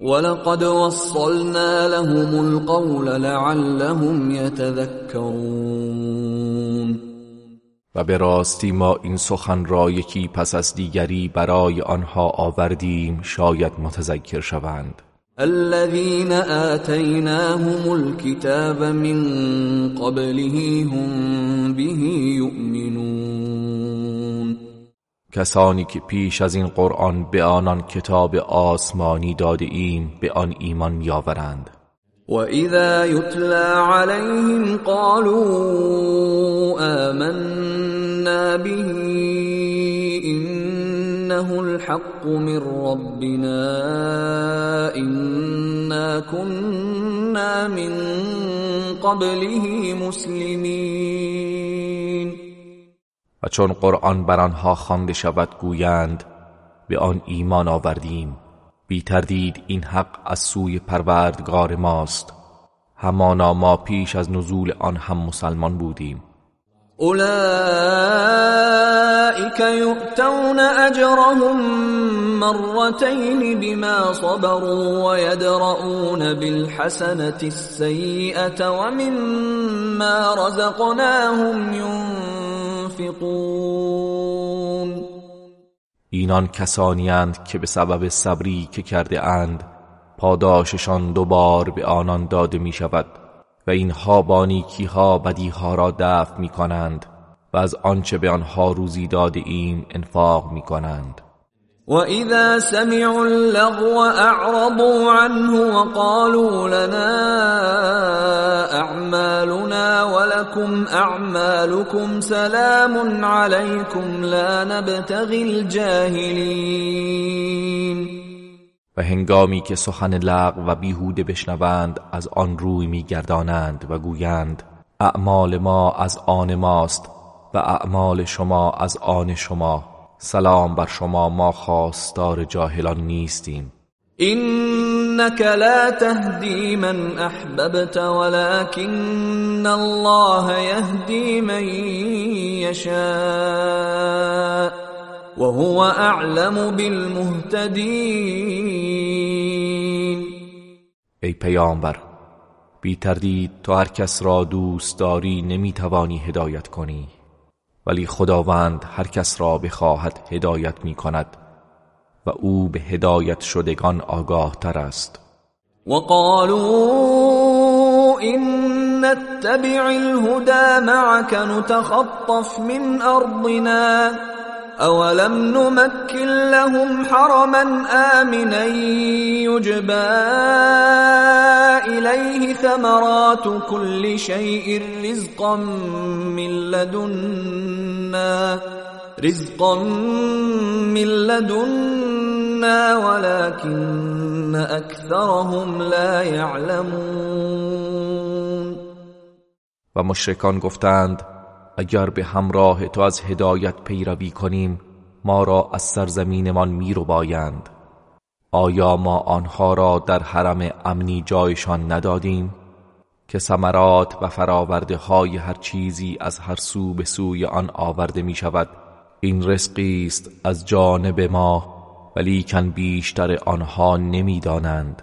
ولقد وصلنا لهم القول لعلهم يتذكرون. و به راستی ما این سخن را یکی پس از دیگری برای آنها آوردیم شاید متذکر شوند. الذين آتيناهم الكتاب من قبله هم به يؤمنون. کسانی که پیش از این قرآن به آنان کتاب آسمانی داده ایم به آن ایمان میآورند و اذا یتلا علیهم قالوا آمنا به انه الحق من ربنا انا كنا من قبله مسلمین. و چون قرآن بر آنها خوانده شود گویند به آن ایمان آوردیم. بی تردید این حق از سوی پروردگار ماست. همانا ما پیش از نزول آن هم مسلمان بودیم. اولئك یؤتون اجرهم مرتين بما صبروا ويدرؤون بالحسنة السيئة ومما رزقناهم ينفقون. اینان کسانی اند که به سبب صبری که کرده اند پاداششان دوبار به آنان داده می شود و اینها با نیکیها بدیها را دفع می کنند و از آنچه به آنها روزی داده ایم انفاق می کنند وإذا سمعوا اللغو أعرضوا عنه وقالوا لنا أعمالنا ولكم أعمالكم سلام عليكم لا نبتغي الجاهلين و هنگامی که سخن لغو و بیهوده بشنوند از آن روی میگردانند و گویند اعمال ما از آن ماست و اعمال شما از آن شما. سلام بر شما ما خواستار جاهلان نیستیم. انك لا تهدی من احببت ولكن الله يهدي من يشاء. وهو اعلم بالمهتدين. ای پیامبر بی تردید تو هر کس را دوست داری نمی‌توانی هدایت کنی. ولی خداوند هر کس را بخواهد هدایت می کند و او به هدایت شدگان آگاه تر است. وقالوا إن نتبع الهدى معك نتخطف من أرضنا. أولم نمكن لهم حرما آمنا يجبى إليه ثمرات كل شيء رزقا من لدنا رزقا من لدنا ولكن أكثرهم لا يعلمون و مشرکان گفتند اگر به همراه تو از هدایت پیروی کنیم ما را از سرزمینمان می رو بایند آیا ما آنها را در حرم امنی جایشان ندادیم؟ که ثمرات و فراورده های هر چیزی از هر سو به سوی آن آورده می شود این رزقی است از جانب ما ولیکن بیشتر آنها نمی‌دانند.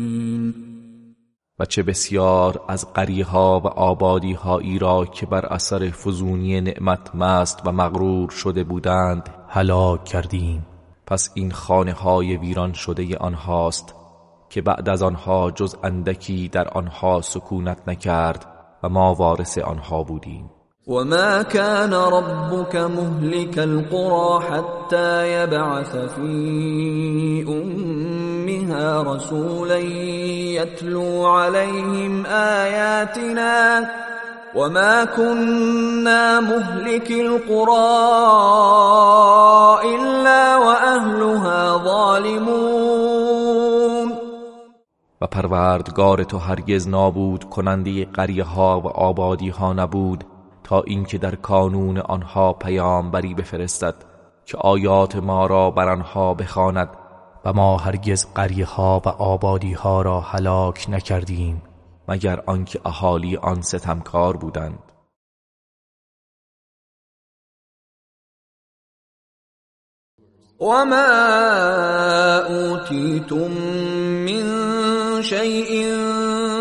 و چه بسیار از قریه ها و آبادی هایی را که بر اثر فزونی نعمت مست و مغرور شده بودند هلاک کردیم. پس این خانه های ویران شده آنهاست که بعد از آنها جز اندکی در آنها سکونت نکرد و ما وارث آنها بودیم. وما كان ربك مهلك القرى حتى يبعث في أمها رسولا يتلو عليهم آياتنا وما كنا مهلك القرى إلا وأهلها ظالمون. و پروردگار تو هرگز نابود کننده قریه ها و آبادی ها نبود. اینکه در کانون آنها پیامبری بفرستد که آیات ما را بر آنها بخواند و ما هرگز قریه ها و آبادی ها را هلاک نکردیم مگر آنکه اهالی آن ستمکار بودند. وما اوتیتم من شيء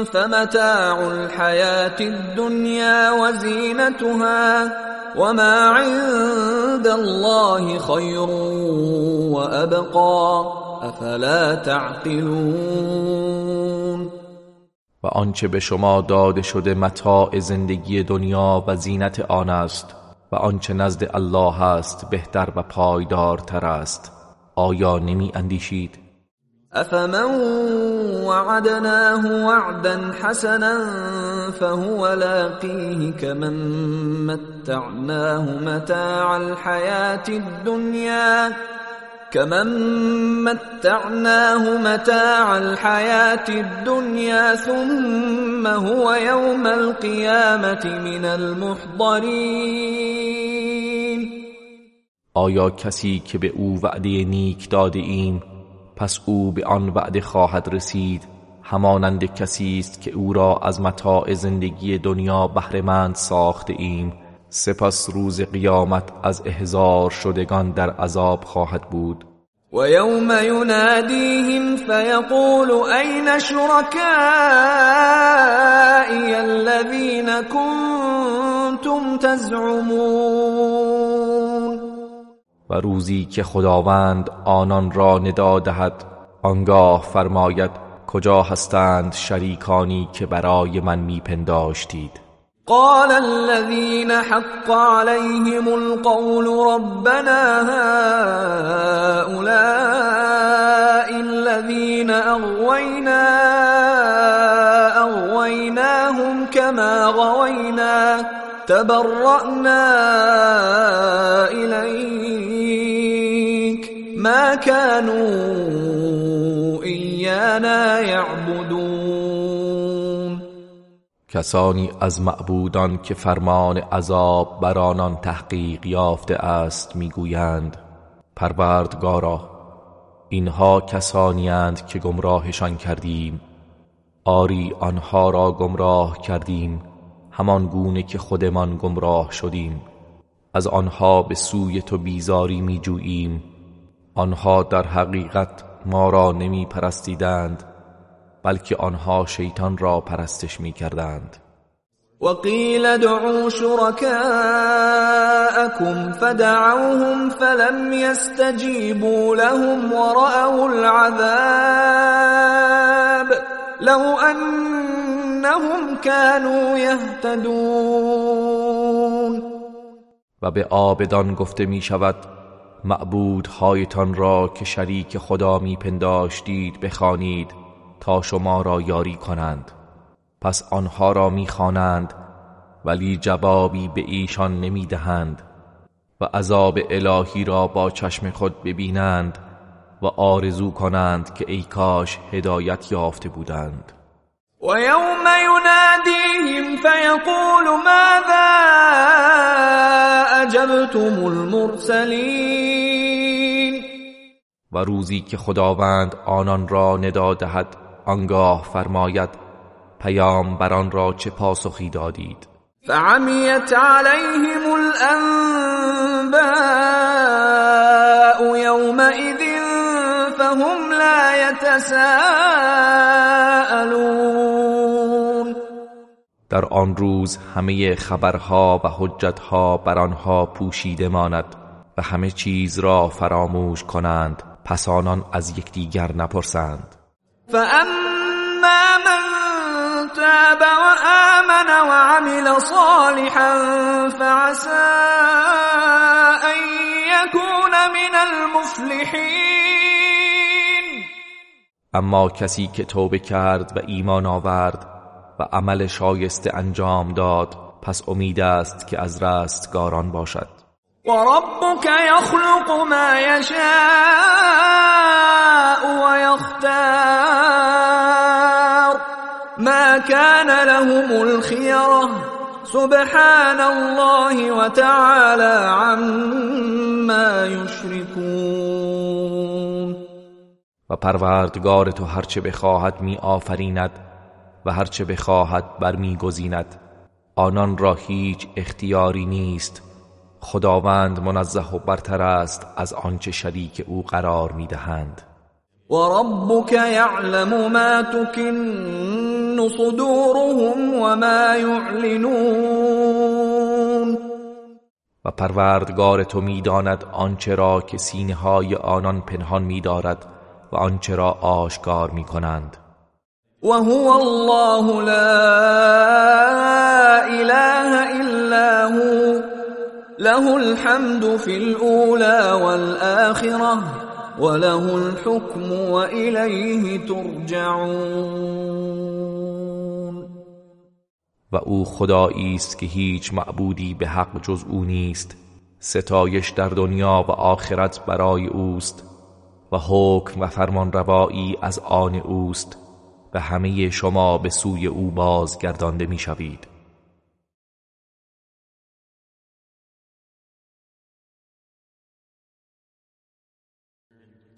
فمتاع الحياة الدنيا وزينتها وما عند الله خير وأبقى. أفلا تعقلون؟ و آنچه به شما داده شده متاع زندگی دنیا و زینت آن است و آنچه نزد الله است بهتر و پایدارتر است. آیا نمی اندیشید؟ أفمن وعدناه وعدا حسنا فهو لاقيه كمن متعناه متاع الحياة الدنيا كمن متعناه متاع الحياة الدنيا ثم هو يوم القيامة من المحضرين. آیا کسی که به أو وعده نیک داده ایم پس او به آن وعده خواهد رسید. همانند کسی است که او را از متاع زندگی دنیا بهرهمند ساخته ایم. سپس روز قیامت از احزار شدگان در عذاب خواهد بود. و یوم ینادیهم فیقول این شرکائی الذین کنتم تزعمون و روزی که خداوند آنان را ندا دهد آنگاه فرماید کجا هستند شریکانی که برای من میپنداشتید؟ قال الذين حق عليهم القول ربنا هؤلاء الذين أغوينا أغويناهم كما غوينا تبرأنا إليك ما كانوا إيانا يعبدون. کسانی از معبودان که فرمان عذاب بر آنان تحقیق یافته است می‌گویند پروردگارا اینها کسانی اند که گمراهشان کردیم. آری آنها را گمراه کردیم همان گونه که خودمان گمراه شدیم. از آنها به سوی تو بیزاری می جوییم آنها در حقیقت ما را نمی پرستیدند بلکه آنها شیطان را پرستش می کردند وقيل دعوا شركاءكم فدعوهم فلم يستجيبوا لهم ورأوا العذاب لو أنهم كانوا يهتدون و به آبدان گفته می شود معبودهایتان را که شریک خدا می پنداشتید بخوانید تا شما را یاری کنند. پس آنها را می‌خوانند ولی جوابی به ایشان نمی‌دهند و عذاب الهی را با چشم خود ببینند و آرزو کنند که ای کاش هدایت یافته بودند. و یوم ینادیهم فیقول ماذا اجبتم المرسلین و روزی که خداوند آنان را ندا دهد آنگاه فرماید پیامبران را چه پاسخی دادید؟ فعمیت علیهم الانباء یومئذ فهم لا یتساءلون در آن روز همه خبرها و حجتها بر آنها پوشیده ماند و همه چیز را فراموش کنند پس آنان از یکدیگر نپرسند. فأما من تاب وآمن وعمل صالحا فعسى أن يكون من المفلحين. اما کسی که توبه کرد و ایمان آورد و عمل شایسته انجام داد پس امید است که از رستگاران باشد. و ربک یخلق ما یشاء و یختار. ما كان لهم الخيرة سبحان الله وتعالى عما يشركون و پروردگار تو هرچه بخواهد می آفریند. و هرچه بخواهد بر می گزیند آنان را هیچ اختیاری نیست. خداوند منزه و برتر است از آنچه شریک او قرار می دهند و ربک یعلم ما تکن صدورهم و ما یعلنون و پروردگار تو می‌داند آنچه را که سینه های آنان پنهان میدارد و آنچه را آشکار می کنند و هو الله لا اله الا هو. له الحمد في الاولى والآخرة وله الحكم وإليه ترجعون. و او خدایی است که هیچ معبودی به حق جز او نیست ستایش در دنیا و آخرت برای اوست و حکم و فرمان روایی از آن اوست. و همه شما به سوی او بازگردانده می‌شوید.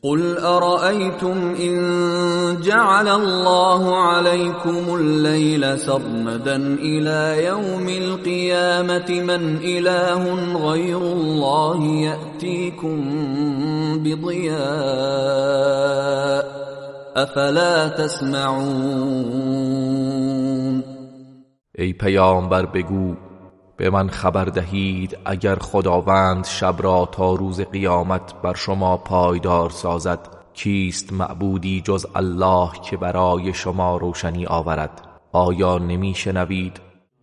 قل أرأيتم إن جعل الله عليكم الليل سرمدا إلى يوم القيامة من إله غير الله يأتيكم بضياء أفلا تسمعون؟ ای پیامبر بگو به من خبر دهید اگر خداوند شب را تا روز قیامت بر شما پایدار سازد کیست معبودی جز الله که برای شما روشنی آورد؟ آیا نمی شنوید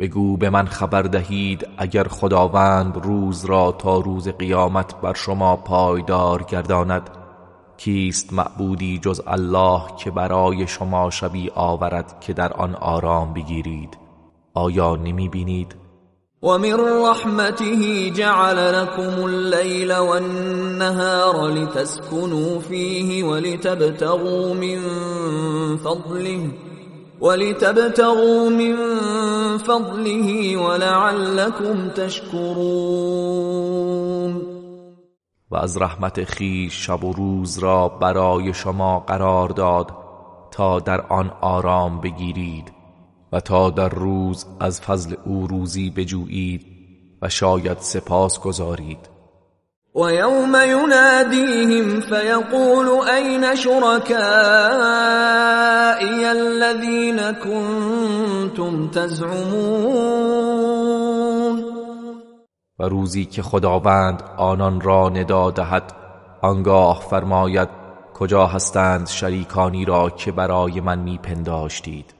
بگو به من خبر دهید اگر خداوند روز را تا روز قیامت بر شما پایدار گرداند کیست معبودی جز الله که برای شما شبی آورد که در آن آرام بگیرید آیا نمی بینید؟ ومن رحمته جعل لكم الليل والنهار لتسكنوا فيه ولتبتغوا من فضله ولتبتغوا من فضله ولعلكم تشكرون. و از رحمت خیش شب و روز را برای شما قرار داد تا در آن آرام بگیرید و تا در روز از فضل او روزی بجویید و شاید سپاس گذارید. ويوم يناديهم فيقول أين شركائي الذين كنتم تزعمون؟ و روزی که خداوند آنان را ندا دهد آنگاه فرماید کجا هستند شریکانی را که برای من میپنداشتید؟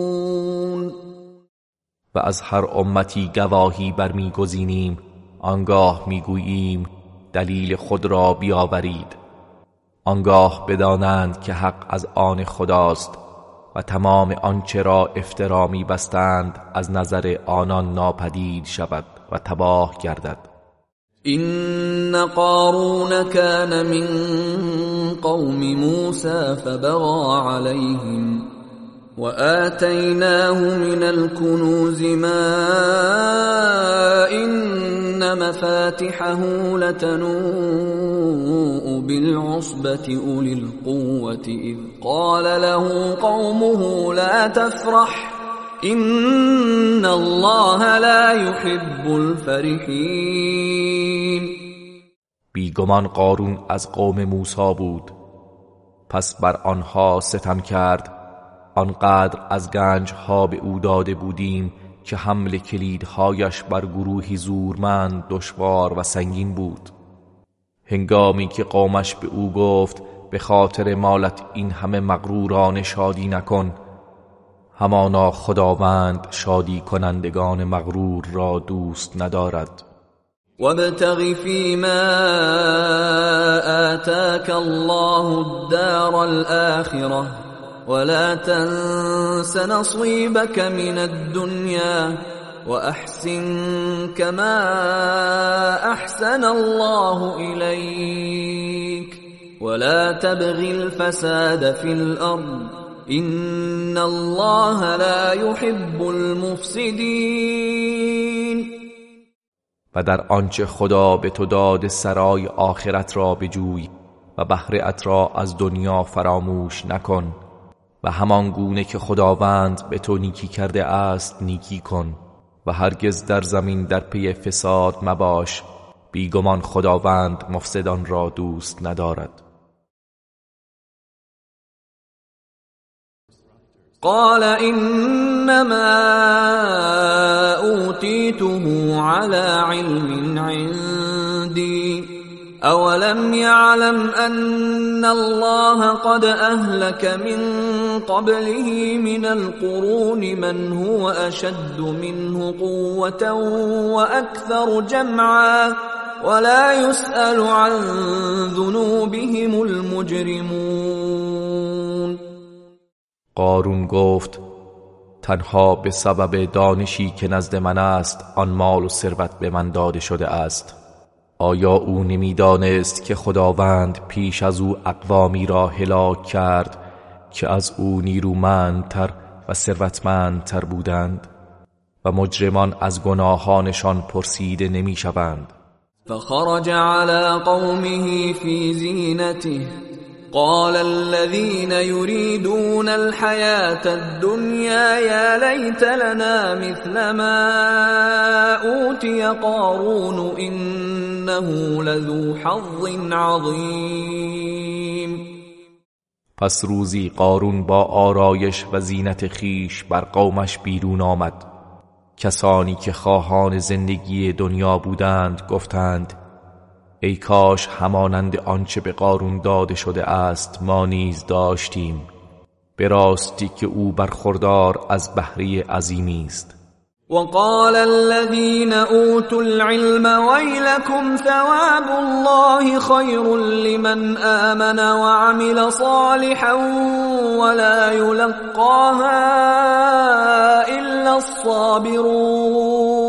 و از هر امتی گواهی برمیگزینیم آنگاه می‌گوییم دلیل خود را بیاورید. آنگاه بدانند که حق از آن خداست و تمام آنچه را افترا می بستند از نظر آنان ناپدید شود و تباه گردد. این قارون كان من قوم موسى فبغى عليهم وآتيناه من الكنوز ما إن مفاتحه لتنوء بالعصبة أولي القوة إذ قال له قومه لا تفرح إن الله لا يحب الفرحين. بیگمان قارون از قوم موسی بود. پس بر آنها ستم کرد آنقدر از گنج ها به او داده بودیم که حمل کلیدهایش بر گروهی زورمند دشوار و سنگین بود. هنگامی که قومش به او گفت به خاطر مالت این همه مغروران شادی نکن. همانا خداوند شادی کنندگان مغرور را دوست ندارد. وابتغ فيما آتاك الله الدار الآخرة. ولا تنس نصيبك من الدنيا واحسن كما احسن الله اليك ولا تبغ الفساد في الارض ان الله لا يحب المفسدين. و در آنچه خدا به تو داد سرای آخرت را بجوی و بهرت را از دنیا فراموش نکن. و همان گونه که خداوند به تو نیکی کرده است نیکی کن و هرگز در زمین در پی فساد مباش بیگمان خداوند مفسدان را دوست ندارد. قال انما اوتیته على علم عندي اولم يعلم ان الله قد اهلك من قبله من القرون من هو اشد منه قوه واكثر جمعا ولا يسأل عن ذنوبهم المجرمون قارون گفت تنها به سبب دانشی که نزد من است آن مال و ثروت به من داده شده است. آیا او نمی‌دانست که خداوند پیش از او اقوامی را هلاک کرد که از او نیرومندتر و ثروتمندتر بودند و مجرمان از گناهانشان پرسیده نمی‌شوند؟ فخرج على قومه في زینته قال الذين يريدون الحياة الدنيا يا ليت لنا مثل ما أوتي قارون إنه لذو حظ عظيم. پس روزی قارون با آرایش و زینت خیش بر قومش بیرون آمد. کسانی که خواهان زندگی دنیا بودند گفتند ای کاش همانند آنچه به قارون داده شده است ما نیز داشتیم. به راستی که او برخوردار از بهره عظیمی است. وقال الذين اوتوا العلم ويلكم ثواب الله خير لمن آمن وعمل صالحا ولا يلقاها الا الصابرون.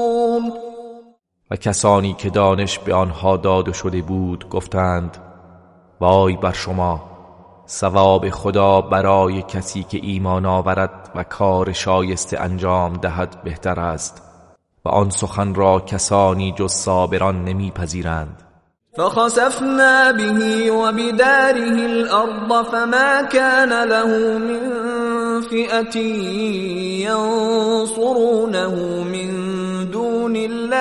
و کسانی که دانش به آنها داده شده بود گفتند وای بر شما ثواب خدا برای کسی که ایمان آورد و کار شایسته انجام دهد بهتر است و آن سخن را کسانی جز صابران نمیپذیرند. فخسفنا به وبداره الارض فما كان له من فئه ينصرونه من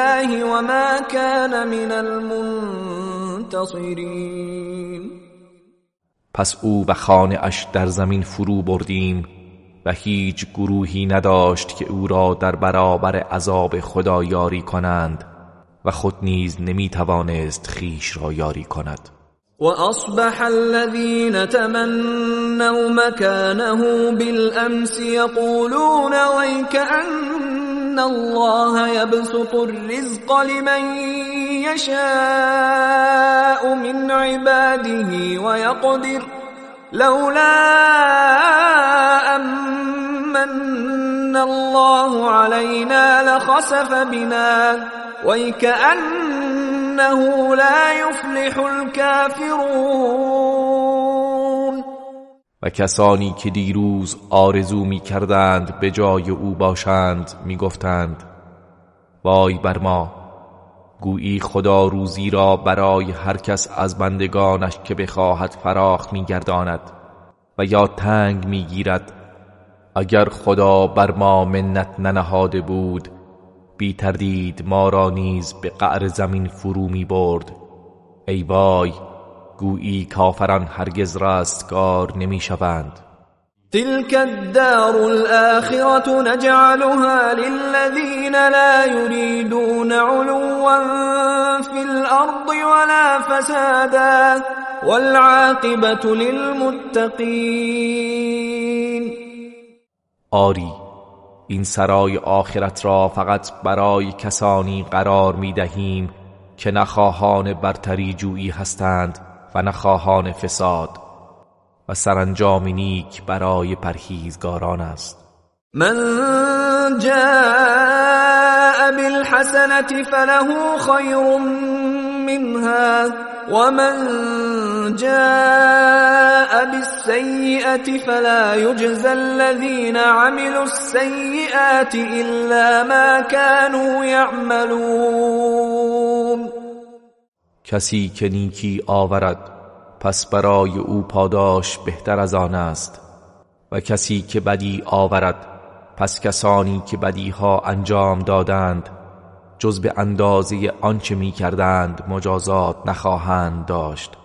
الله وما كان من المنتصرين. پس او و خانه اش در زمین فرو بردیم و هیچ گروهی نداشت که او را در برابر عذاب خدا یاری کنند و خود نیز نمی توانست خیش را یاری کند. و اصبح الذين تمنوا مكانه بالامس يقولون ويك ان الله يبسط الرزق لمن يشاء من عباده ويقدر لولا أمن الله علينا لخسف بنا ويكأنه لا يفلح الكافرون و کسانی که دیروز آرزو می کردند به جای او باشند می گفتند وای بر ما گویی خدا روزی را برای هر کس از بندگانش که بخواهد فراخ میگرداند و یا تنگ می‌گیرد. اگر خدا بر ما منت ننهاده بود بی تردید ما را نیز به قعر زمین فرو می برد ای وای گویی کافران هرگز رستگار نمی شوند تلك الدار الآخرة نجعلها للذين لا يريدون علوا في الأرض ولا فسادا والعاقبة للمتقين آری این سرای آخرت را فقط برای کسانی قرار می دهیم که نخواهان برتری جویی هستند. و نخواهان فساد و سرانجام نیک برای پرهیزگاران است. من جاء بالحسنة فله خير منها ومن جاء بالسيئة فلا يجزى الذين عملوا السيئات إلا ما كانوا يعملون کسی که نیکی آورد پس برای او پاداش بهتر از آن است. و کسی که بدی آورد پس کسانی که بدیها انجام دادند جز به اندازه آنچه می کردند مجازات نخواهند داشت.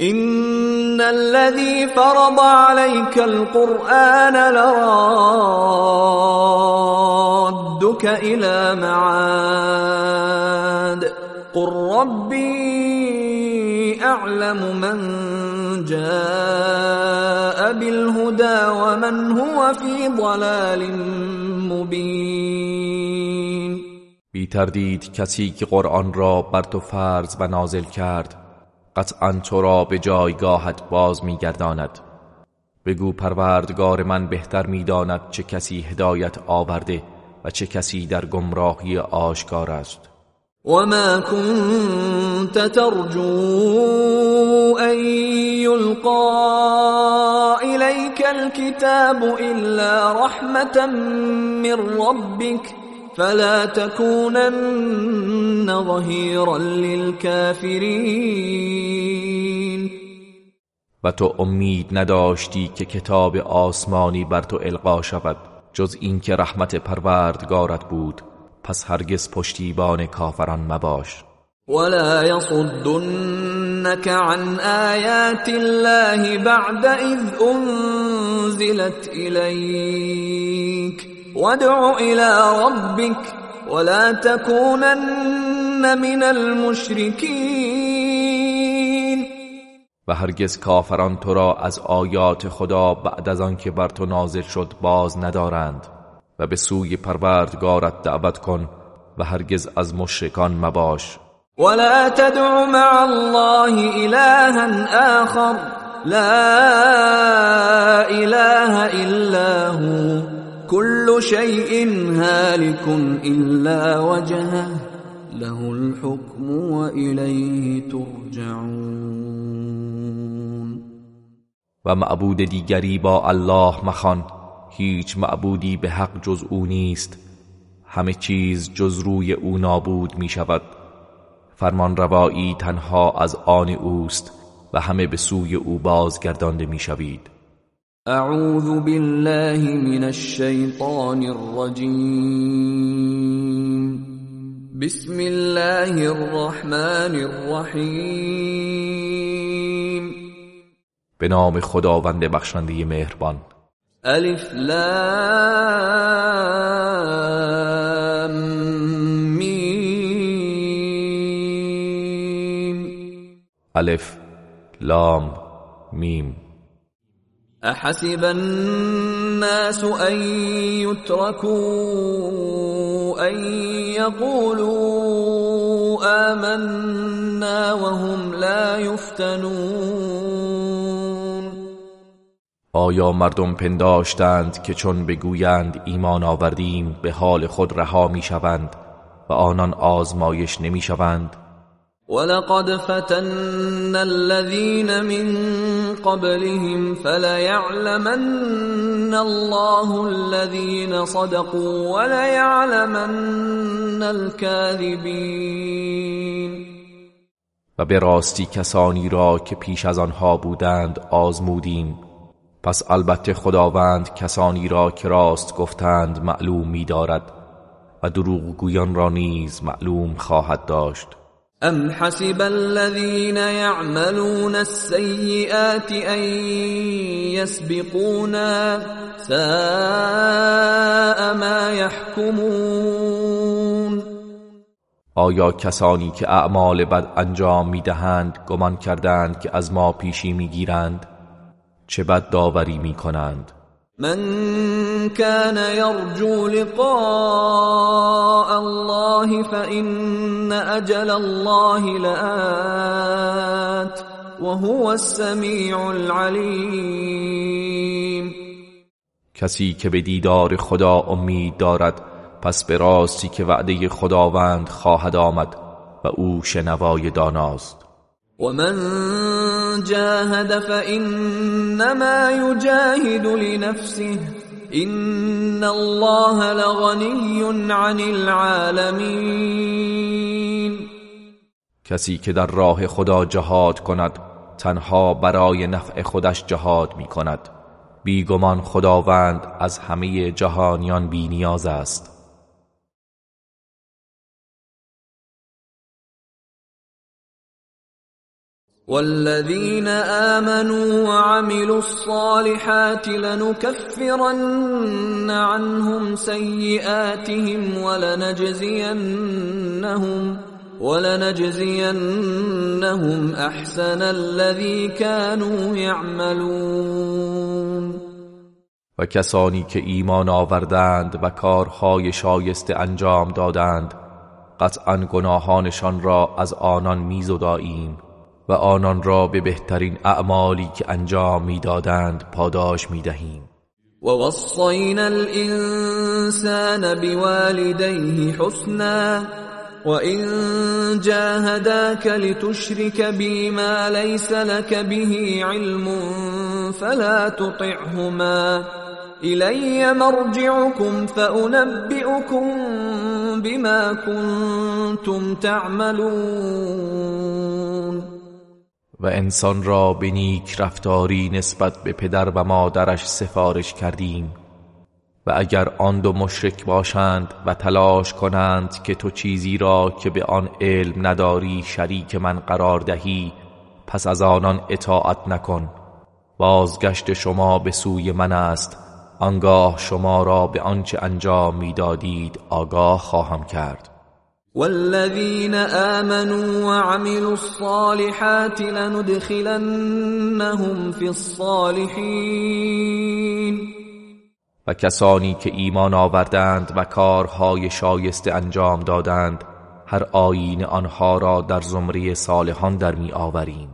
إن الذي فرض عليك القرآن لرادك إلى معاد قل ربي اعلم من جاء بالهدى ومن هو في ضلال مبین بی تردید کسی که قرآن را بر تو فرض و نازل کرد قطعا تو را به جایگاهت باز میگرداند. بگو پروردگار من بهتر می‌داند چه کسی هدایت آورده. و چه کسی در گمراهی آشکار است. وما كنت ترجو ان يلقى اليك الكتاب الا رحمه من ربك فلا تكونن ظهيرا للكافرين. و تو امید نداشتی که کتاب آسمانی بر تو القا شود. جز اینکه رحمت پروردگارت بود پس هرگز پشتیبان کافران مباش. ولا يصدنك عن آيات الله بعد إذ أنزلت إليك. وادع إلى ربك ولا تكونن من المشركين. و هرگز کافران تو را از آیات خدا بعد از آنکه بر تو نازل شد باز ندارند و به سوی پروردگارت دعوت کن و هرگز از مشرکان مباش. ولا تدع مع الله إلها آخر. لا إله إلا هو. كل شيء هالك إلا وجهه. له الحكم وإليه ترجعون. و معبود دیگری با الله مخوان. هیچ معبودی به حق جز او نیست. همه چیز جز روی او نابود می شود. فرمان روایی تنها از آن اوست و همه به سوی او بازگردانده می شوید. اعوذ بالله من الشیطان الرجیم. بسم الله الرحمن الرحیم. به نام خداوند بخشنده مهربان. الف لام میم. الف لام میم. احسب الناس ان يتركوا ان يقولوا آمنا وهم لا يفتنون آیا مردم پنداشتند که چون بگویند ایمان آوردیم به حال خود رها می‌شوند و آنان آزمایش نمی‌شوند؟ ولقد فتنا الذين من قبلهم فليعلمن الله الذين صدقوا وليعلمن الكاذبين. و به راستی کسانی را که پیش از آنها بودند آزمودیم. پس البته خداوند کسانی را که راست گفتند معلوم می دارد و دروغگویان را نیز معلوم خواهد داشت. ام حسب الذين يعملون السيئات ان يسبقونا ساء ما يحكمون آیا کسانی که اعمال بد انجام می دهند گمان کردند که از ما پیشی می گیرند چه بد داوری می کنند من كان يرجو لقاء الله فإن أجل الله لآت وهو السميع العليم کسی که به دیدار خدا امید دارد پس به راستی که وعده خداوند خواهد آمد و او شنوای داناست. ومن جاهد فإنما يجاهد لنفسه إن الله لغني عن العالمين. کسی که در راه خدا جهاد کند تنها برای نفع خودش جهاد می کند بیگمان خداوند از همه جهانیان بی نیاز است. والذين آمنوا وعملوا الصالحات لنكفرن عنهم سيئاتهم ولنجزينهم ولنجزينهم أحسن الذي كانوا يعملون. و کسانی که ایمان آوردند و کارهای شایسته انجام دادند قطعا گناهانشان را از آنان میزداییم. و آنان را به بهترین اعمالی که انجام می‌دادند پاداش می‌دهیم. ووصينا الإنسان بوالديه حسنا وإن جاهداك لتشرك بي ما ليس لك به علم فلا تطعهما. إلي مرجعكم فأنبئكم بما كنتم تعملون. و انسان را به نیک رفتاری نسبت به پدر و مادرش سفارش کردیم. و اگر آن دو مشرک باشند و تلاش کنند که تو چیزی را که به آن علم نداری شریک من قرار دهی پس از آنان اطاعت نکن. بازگشت شما به سوی من است. آنگاه شما را به آنچه انجام می‌دادید آگاه خواهم کرد. والذين آمنوا وعملوا الصالحات لندخلنهم في الصالحين. و کسانی که ایمان آوردند و کارهای شایسته انجام دادند هر آیین آنها را در زمره صالحان در می آوریم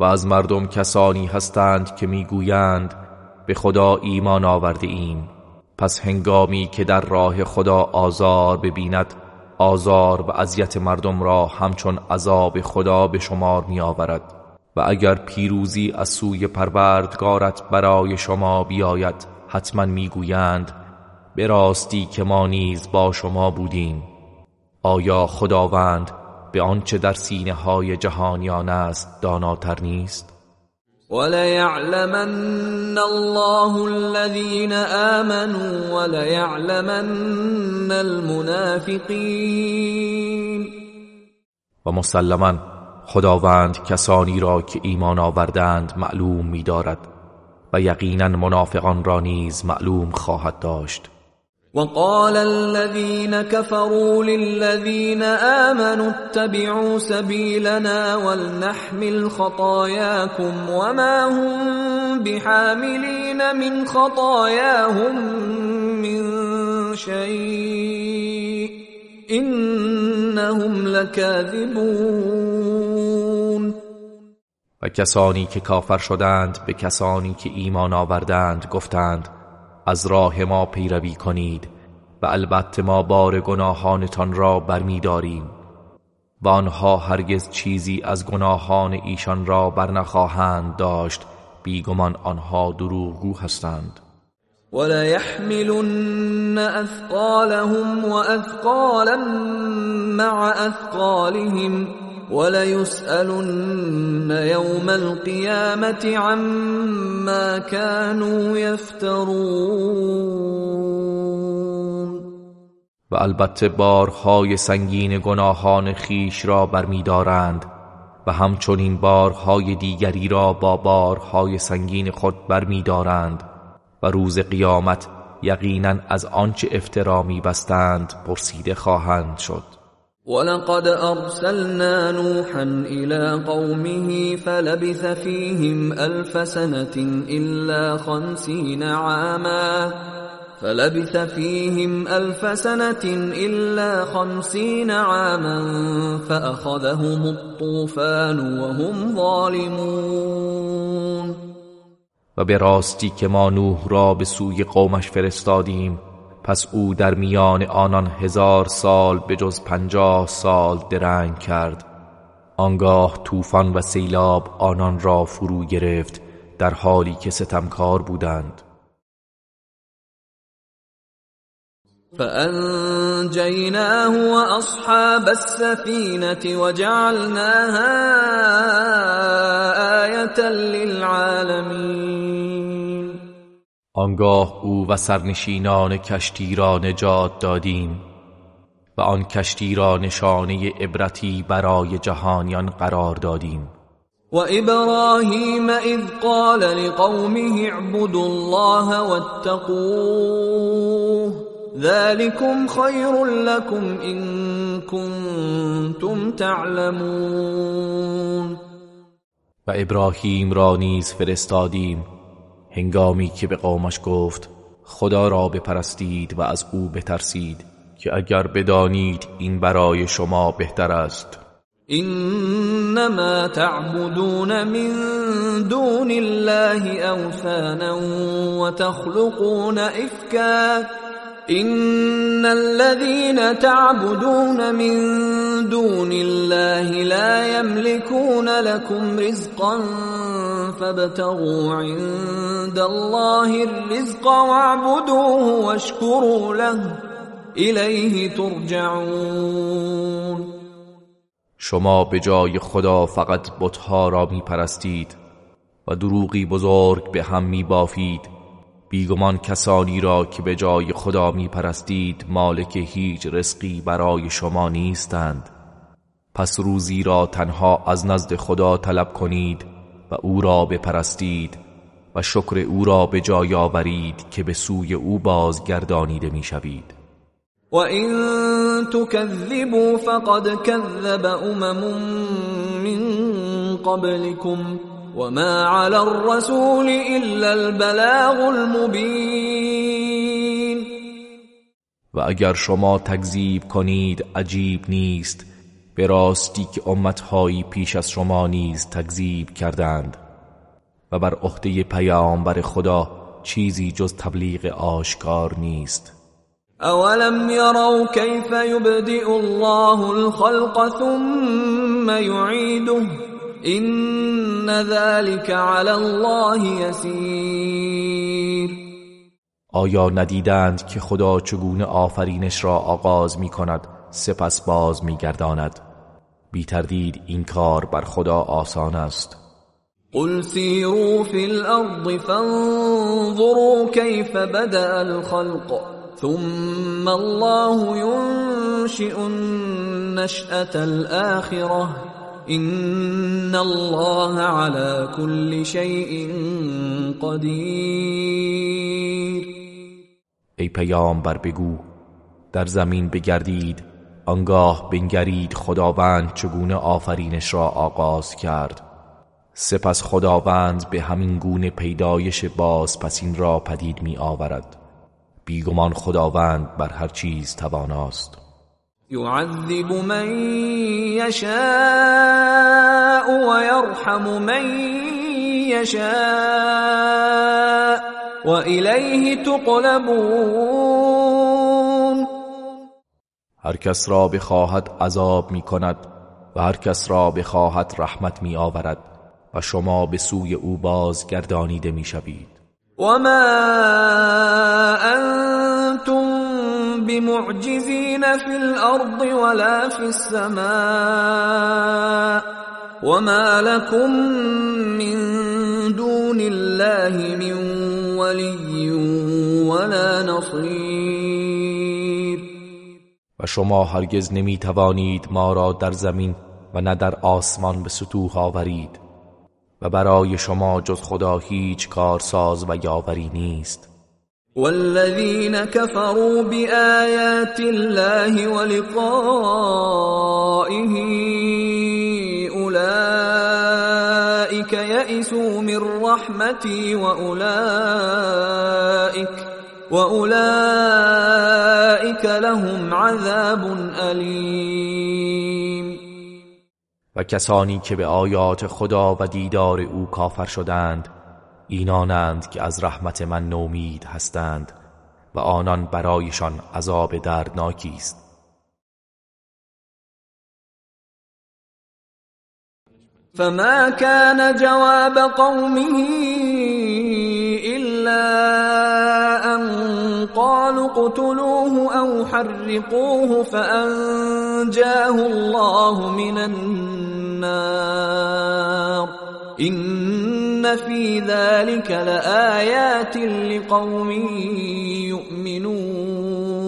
و از مردم کسانی هستند که می‌گویند به خدا ایمان آورده ایم پس هنگامی که در راه خدا آزار ببیند آزار و اذیت مردم را همچون عذاب خدا به شمار می آورد و اگر پیروزی از سوی پروردگارت برای شما بیاید حتما می‌گویند به راستی که ما نیز با شما بودیم. آیا خداوند به آنچه در سینه های جهانیان است داناتر نیست؟ وليعلمن الله الذين آمنوا وليعلمن المنافقين. و مسلما خداوند کسانی را که ایمان آوردند معلوم می‌دارد و یقینا منافقان را نیز معلوم خواهد داشت. وقال الذين كفروا للذين آمنوا اتبعوا سبيلنا ولنحمل خطاياكم وما هم بحاملين من خطاياهم من شيء إنهم لكاذبون. و کسانی که کافر شدند به کسانی که ایمان آوردند گفتند از راه ما پیروی کنید و البته ما بار گناهانتان را برمیداریم و آنها هرگز چیزی از گناهان ایشان را برنخواهند داشت بیگمان آنها دروغگو هستند. ولا يحملن اثقالهم واثقالا مع اثقالهم وليسألن يوم القيامة عما كانوا يفترون. و البته بارهای سنگین گناهان خیش را برمیدارند و همچنین بارهای دیگری را با بارهای سنگین خود برمیدارند و روز قیامت یقینا از آنچه افترا بستند پرسیده خواهند شد. ولقد أرسلنا نوحا إلى قومه فلبث فيهم ألف سنة إلا خمسين عاما. فلبث فيهم ألف سنة إلا خمسين عاما فأخذهم الطوفان وهم ظالمون. و به راستی که ما نوح را به سوی قومش فرستادیم پس او در میان آنان هزار سال به جز پنجاه سال درنگ کرد. آنگاه طوفان و سیلاب آنان را فرو گرفت در حالی که ستمکار بودند. فأنجيناه وأصحاب السفينة وجعلناها آية للعالمين آنگاه او و سرنشینان کشتی را نجات دادیم و آن کشتی را نشانه عبرتی برای جهانیان قرار دادیم. و ابراهیم اذ قال لقومه اعبدوا الله واتقوه ذلكم خير لكم إن كنتم تعلمون. و ابراهیم را نیز فرستادیم هنگامی که به قومش گفت خدا را بپرستید و از او بترسید که اگر بدانید این برای شما بهتر است. انما تعبدون من دون الله اوثانا وتخلقون افكا ان الذين تعبدون من دون الله لا يملكون لكم رزقا فابتغوا عند الله الرزق واعبدوه واشكروا له الیه ترجعون شما به جای خدا فقط بتها را می و دروغی بزرگ به هم می بافید بیگمان کسانی را که به جای خدا می پرستید مالک هیچ رزقی برای شما نیستند. پس روزی را تنها از نزد خدا طلب کنید و او را بپرستید و شکر او را به جای آورید که به سوی او بازگردانیده می شوید و این تکذبوا فقد کذب امم من قبلكم وما على الرسول الا البلاغ المبین و اگر شما تکذیب کنید عجیب نیست. به راستی که امتهایی پیش از شما نیز تکذیب کردند. و بر عهده پیامبر خدا چیزی جز تبلیغ آشکار نیست. اولم يروا كيف يبدئ الله الخلق ثم يعيده؟ این ذلك على الله یسیر آیا ندیدند که خدا چگونه آفرینش را آغاز می کند سپس باز می گرداند بی تردید این کار بر خدا آسان است. قل سیروا فی الارض فانظروا کیف بدأ الخلق ثم الله ينشئ النشأة الآخرة. این الله على كل شيء قدیر ای پیامبر بگو در زمین بگردید آنگاه بنگرید خداوند چگونه آفرینش را آغاز کرد. سپس خداوند به همین گونه پیدایش باز پسین را پدید می آورد بیگمان خداوند بر هر چیز تواناست. يعذب من يشاء ويرحم من يشاء وإليه تقلبون. هر کس را بخواهد عذاب می کند و هر کس را بخواهد رحمت می آورد و شما به سوی او باز گردانیده می شوید و ما انتم بمعجزين في الارض ولا في السماء وما لكم من دون الله من ولي ولا نصير. و شما هرگز نمی توانید ما را در زمین و نه در آسمان به سطوح آورید و برای شما جز خدا هیچ کارساز و یاوری نیست. والذين كفروا بآيات الله ولقائه أولئك يئسوا من رحمتي وأولئك وأولئك لهم عذاب أليم. و کسانی که به آیات خدا و دیدار او کافر شدند اینانند که از رحمت من نومید هستند و آنان برایشان عذاب دردناکی است. فما كان جواب قومه الا ان قالوا قتلوه او حرقوه فانجاه الله من النار. ان في ذلك لآیات لقوم یؤمنون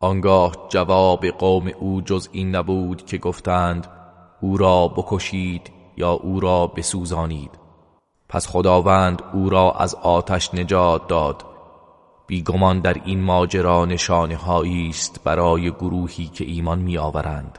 آنگاه جواب قوم او جز این نبود که گفتند او را بکشید یا او را بسوزانید. پس خداوند او را از آتش نجات داد. بیگمان در این ماجرا نشانه است برای گروهی که ایمان می آورند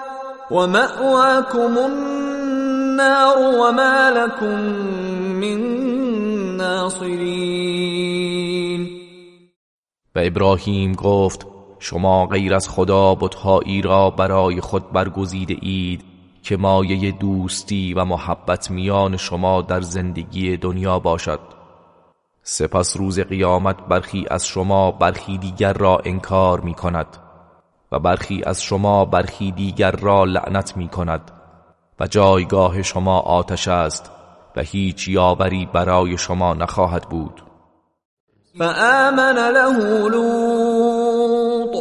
ومأواكم النار وما لكم من ناصرين. و ابراهیم گفت شما غیر از خدا بتهایی را برای خود برگزیده اید که مایه دوستی و محبت میان شما در زندگی دنیا باشد. سپس روز قیامت برخی از شما برخی دیگر را انکار می کند و برخی از شما برخی دیگر را لعنت می کند و جایگاه شما آتش است و هیچ یاوری برای شما نخواهد بود. فآمن له لوط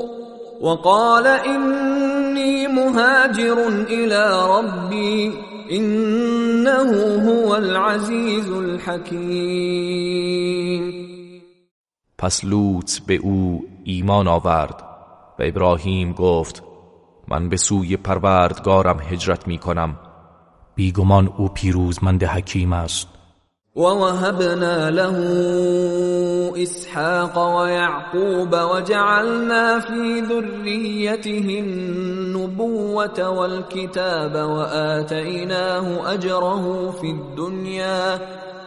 وقال إني مهاجر إلى ربي إنه هو العزيز الحكيم پس لوط به او ایمان آورد و ابراهیم گفت من به سوی پروردگارم هجرت می کنم بیگمان او پیروزمند حکیم است. ووهبنا له اسحاق ويعقوب وجعلنا في ذريته النبوة والكتاب وآتيناه أجره في الدنيا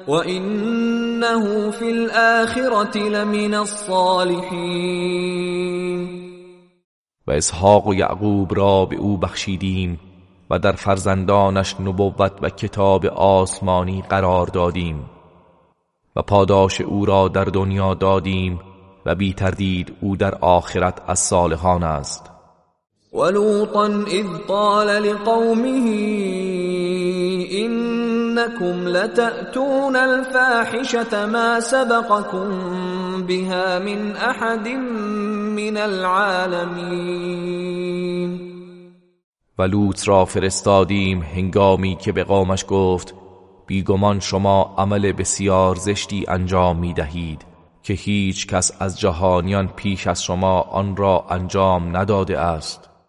وإنه في الآخرة لمن الصالحين و اسحاق و یعقوب را به او بخشیدیم و در فرزندانش نبوت و کتاب آسمانی قرار دادیم و پاداش او را در دنیا دادیم و بی تردید او در آخرت از صالحان است. ولوطا اذ قال لقومه انكم لتأتون الفاحشة ما سبقكم بها من احد من العالمين. و لوط را فرستادیم هنگامی که به قومش گفت بیگمان شما عمل بسیار زشتی انجام می دهید که هیچ کس از جهانیان پیش از شما آن را انجام نداده است.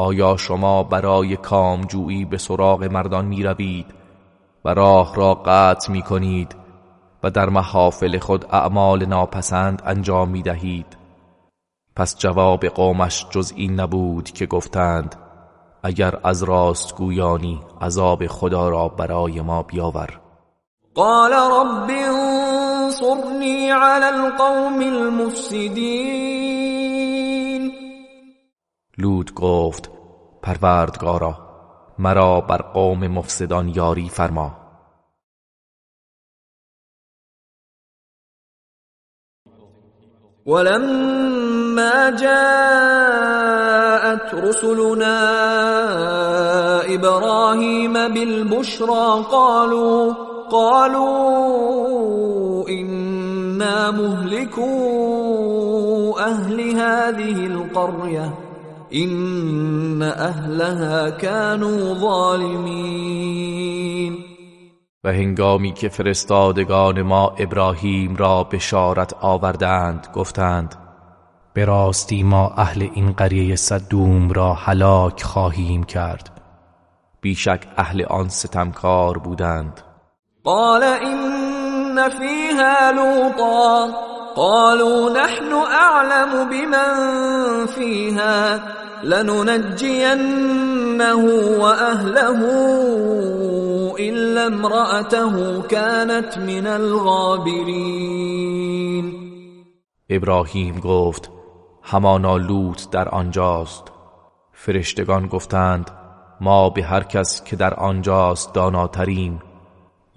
آیا شما برای کامجویی به سراغ مردان می روید و راه را قطع می کنید و در محافل خود اعمال ناپسند انجام می دهید پس جواب قومش جز این نبود که گفتند اگر از راست گویانی عذاب خدا را برای ما بیاور. قال رب انصرنی علی القوم المفسدین. لود گفت پروردگارا مرا بر قوم مفسدان یاری فرما. ولما جاءت رسلنا ابراهيم بالبشرى قالوا قالوا انا مهلكو اهل هذه القريه ان اهلها كانوا ظالمين و هنگامی که فرستادگان ما ابراهیم را بشارت آوردند گفتند به راستی ما اهل این قریه صدوم را هلاک خواهیم کرد. بیشک اهل آن ستمکار بودند. قال این فیها لوطا قالوا نحن اعلم بمن فیها لننجینه واهله الا امرأته كانت من الغابرین ابراهیم گفت همانا لوط در آنجاست. فرشتگان گفتند ما به هر کس که در آنجاست داناتریم.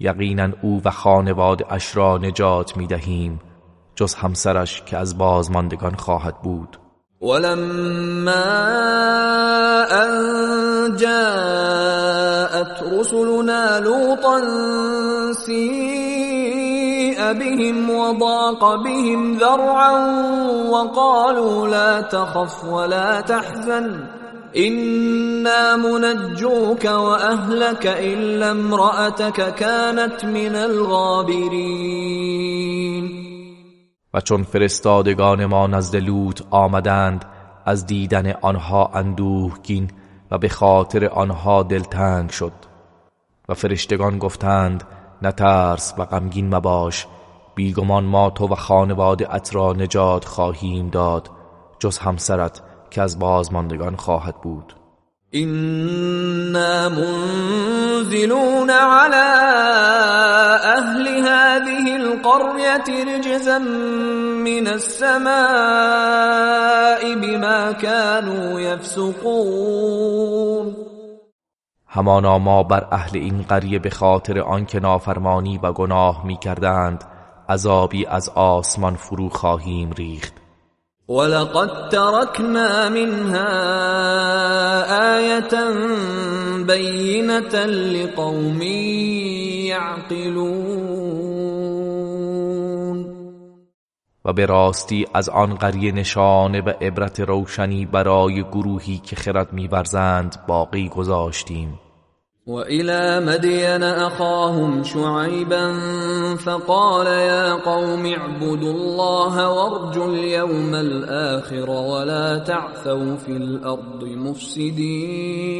یقینا او و خانواده اش را نجات می دهیم جز همسرش که از بازماندگان خواهد بود. ولما ان جاءت رسلنا لوطا سيء بهم وضاق بهم ذرعا وقالوا لا تخف ولا تحزن. إنا منجوك واهلك الا امرأتك كانت من الغابرين. و چون فرستادگان ما نزد لوط آمدند از دیدن آنها اندوهگین و به خاطر آنها دلتنگ شد. و فرشتگان گفتند نترس و غمگین مباش بیگمان ما تو و خانواده ات را نجات خواهیم داد جز همسرت که از بازماندگان خواهد بود. إنا منزلون على اهل هذه القرية رجزا من السماء بما كانوا يفسقون. همانا ما بر اهل این قریه به خاطر آنکه نافرمانی و گناه می کردند عذابی از آسمان فرو خواهیم ریخت. ولقد تركنا منها آية بينة لقوم يعقلون و به راستی از آن قریه نشانه و عبرت روشنی برای گروهی که خرد میورزند باقی گذاشتیم. وإلى مدين أخاهم شعيبا فقال يا قوم اعبدوا الله وارجوا اليوم الآخر ولا تعثوا في الأرض مفسدين.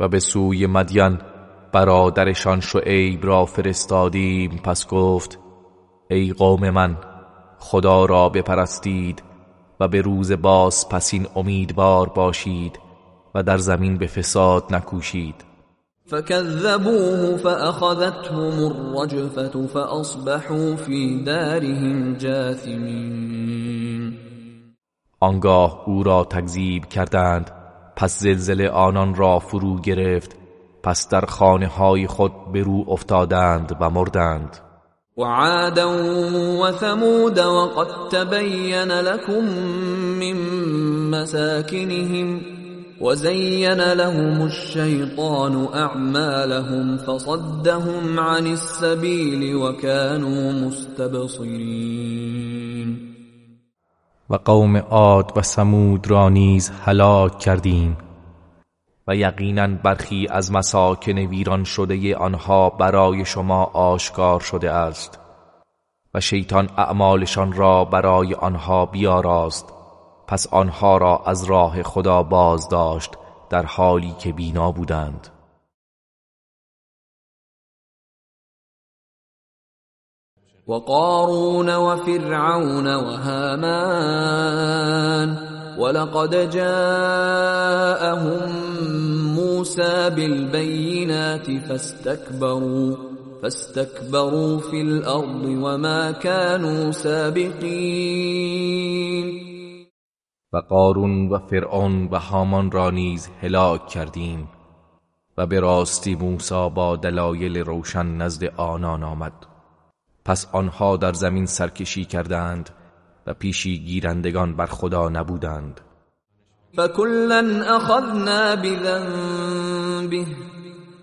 و به سوی مدین برادرشان شعیب را فرستادیم. پس گفت ای قوم من خدا را بپرستید و به روز باز پسین امیدوار باشید. و در زمین به فساد نکوشید. فكذبوه فأخذتهم الرجفة فأصبحوا في دارهم جاثمين آنگاه او را تکذیب کردند پس زلزله آنان را فرو گرفت پس در خانه های خود به رو افتادند و مردند. وعادا وثمود وقد تبين لكم من مساكنهم وزين لهم الشيطان اعمالهم فصدهم عن السبيل وكانوا مستبصرين و قوم عاد و سمود را نیز هلاک کردیم. و یقینا برخی از مساکن ویران شده آنها برای شما آشکار شده است و شیطان اعمالشان را برای آنها بیاراست. پس آنها را از راه خدا باز داشت در حالی که بینا بودند. وقارون وفرعون وهامان ولقد جاءهم موسى بالبينات فاستكبروا فاستكبروا في الأرض وما كانوا سابقين. و قارون و فرعون و هامان را نیز هلاک کردیم و به راستی موسی با دلایل روشن نزد آنان آمد. پس آنها در زمین سرکشی کردند و پیشی گیرندگان بر خدا نبودند. فكلا اخذنا بذنبه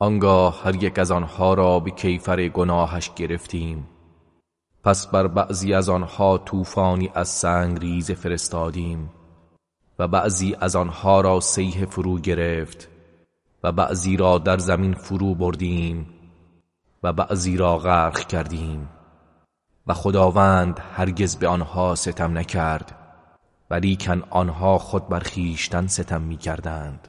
آنگاه هر یک از آنها را به کیفر گناهش گرفتیم. پس بر بعضی از آنها طوفانی از سنگ ریز فرستادیم و بعضی از آنها را سیه فرو گرفت و بعضی را در زمین فرو بردیم و بعضی را غرق کردیم. و خداوند هرگز به آنها ستم نکرد ولیکن آنها خود بر خویشتن ستم می کردند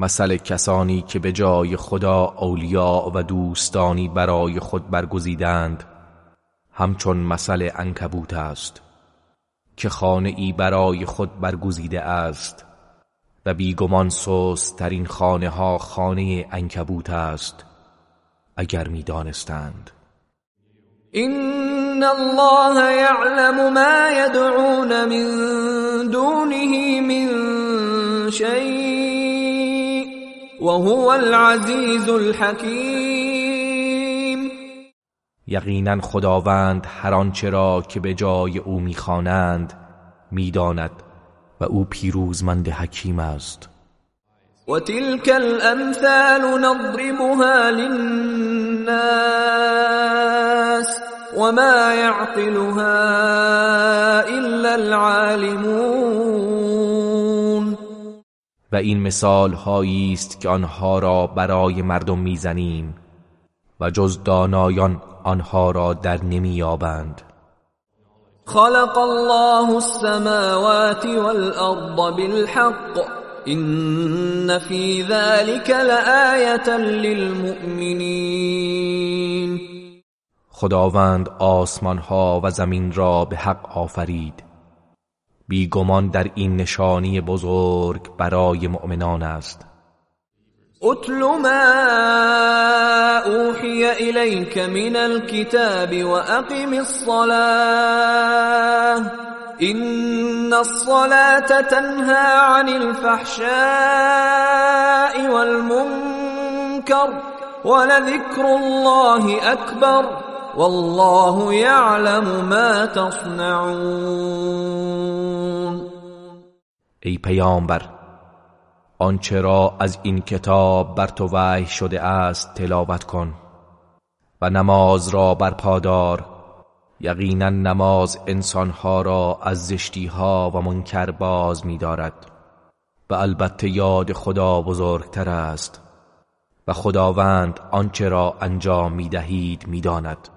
مثل کسانی که به جای خدا اولیا و دوستانی برای خود برگزیدند همچون مثل انکبوت است که خانه ای برای خود برگزیده است و بیگمان سوست ترین خانه ها خانه انکبوت است اگر می این الله یعلم ما یدعون من دونه من شیء وهو العزیز الحکیم. یقینا خداوند هر آنچه را که به جای او می‌خوانند می‌داند و او پیروزمند حکیم است. وتلك الامثال نضربها للناس وما يعقلها الا العالمون. و این مثال هایی است که آنها را برای مردم می‌زنیم و جز دانایان آنها را در نمییابند. خلق الله السماوات والارض بالحق. این فی ذلك لآیتا للمؤمنین خداوند آسمان ها و زمین را به حق آفرید. بیگمان در این نشانی بزرگ برای مؤمنان است. اتل ما اوحی الیک من الكتاب و اقم الصلاه ان الصلاة تنهى عن الفحشاء والمنكر ولذكر الله اكبر والله يعلم ما تصنعون. ای پیامبر آنچه را از این کتاب بر تو وحی شده است تلاوت کن و نماز را بر پادار یقینا نماز انسانها را از زشتیها و منکر باز می‌دارد و البته یاد خدا بزرگتر است و خداوند آنچه را انجام می‌دهید می‌داند.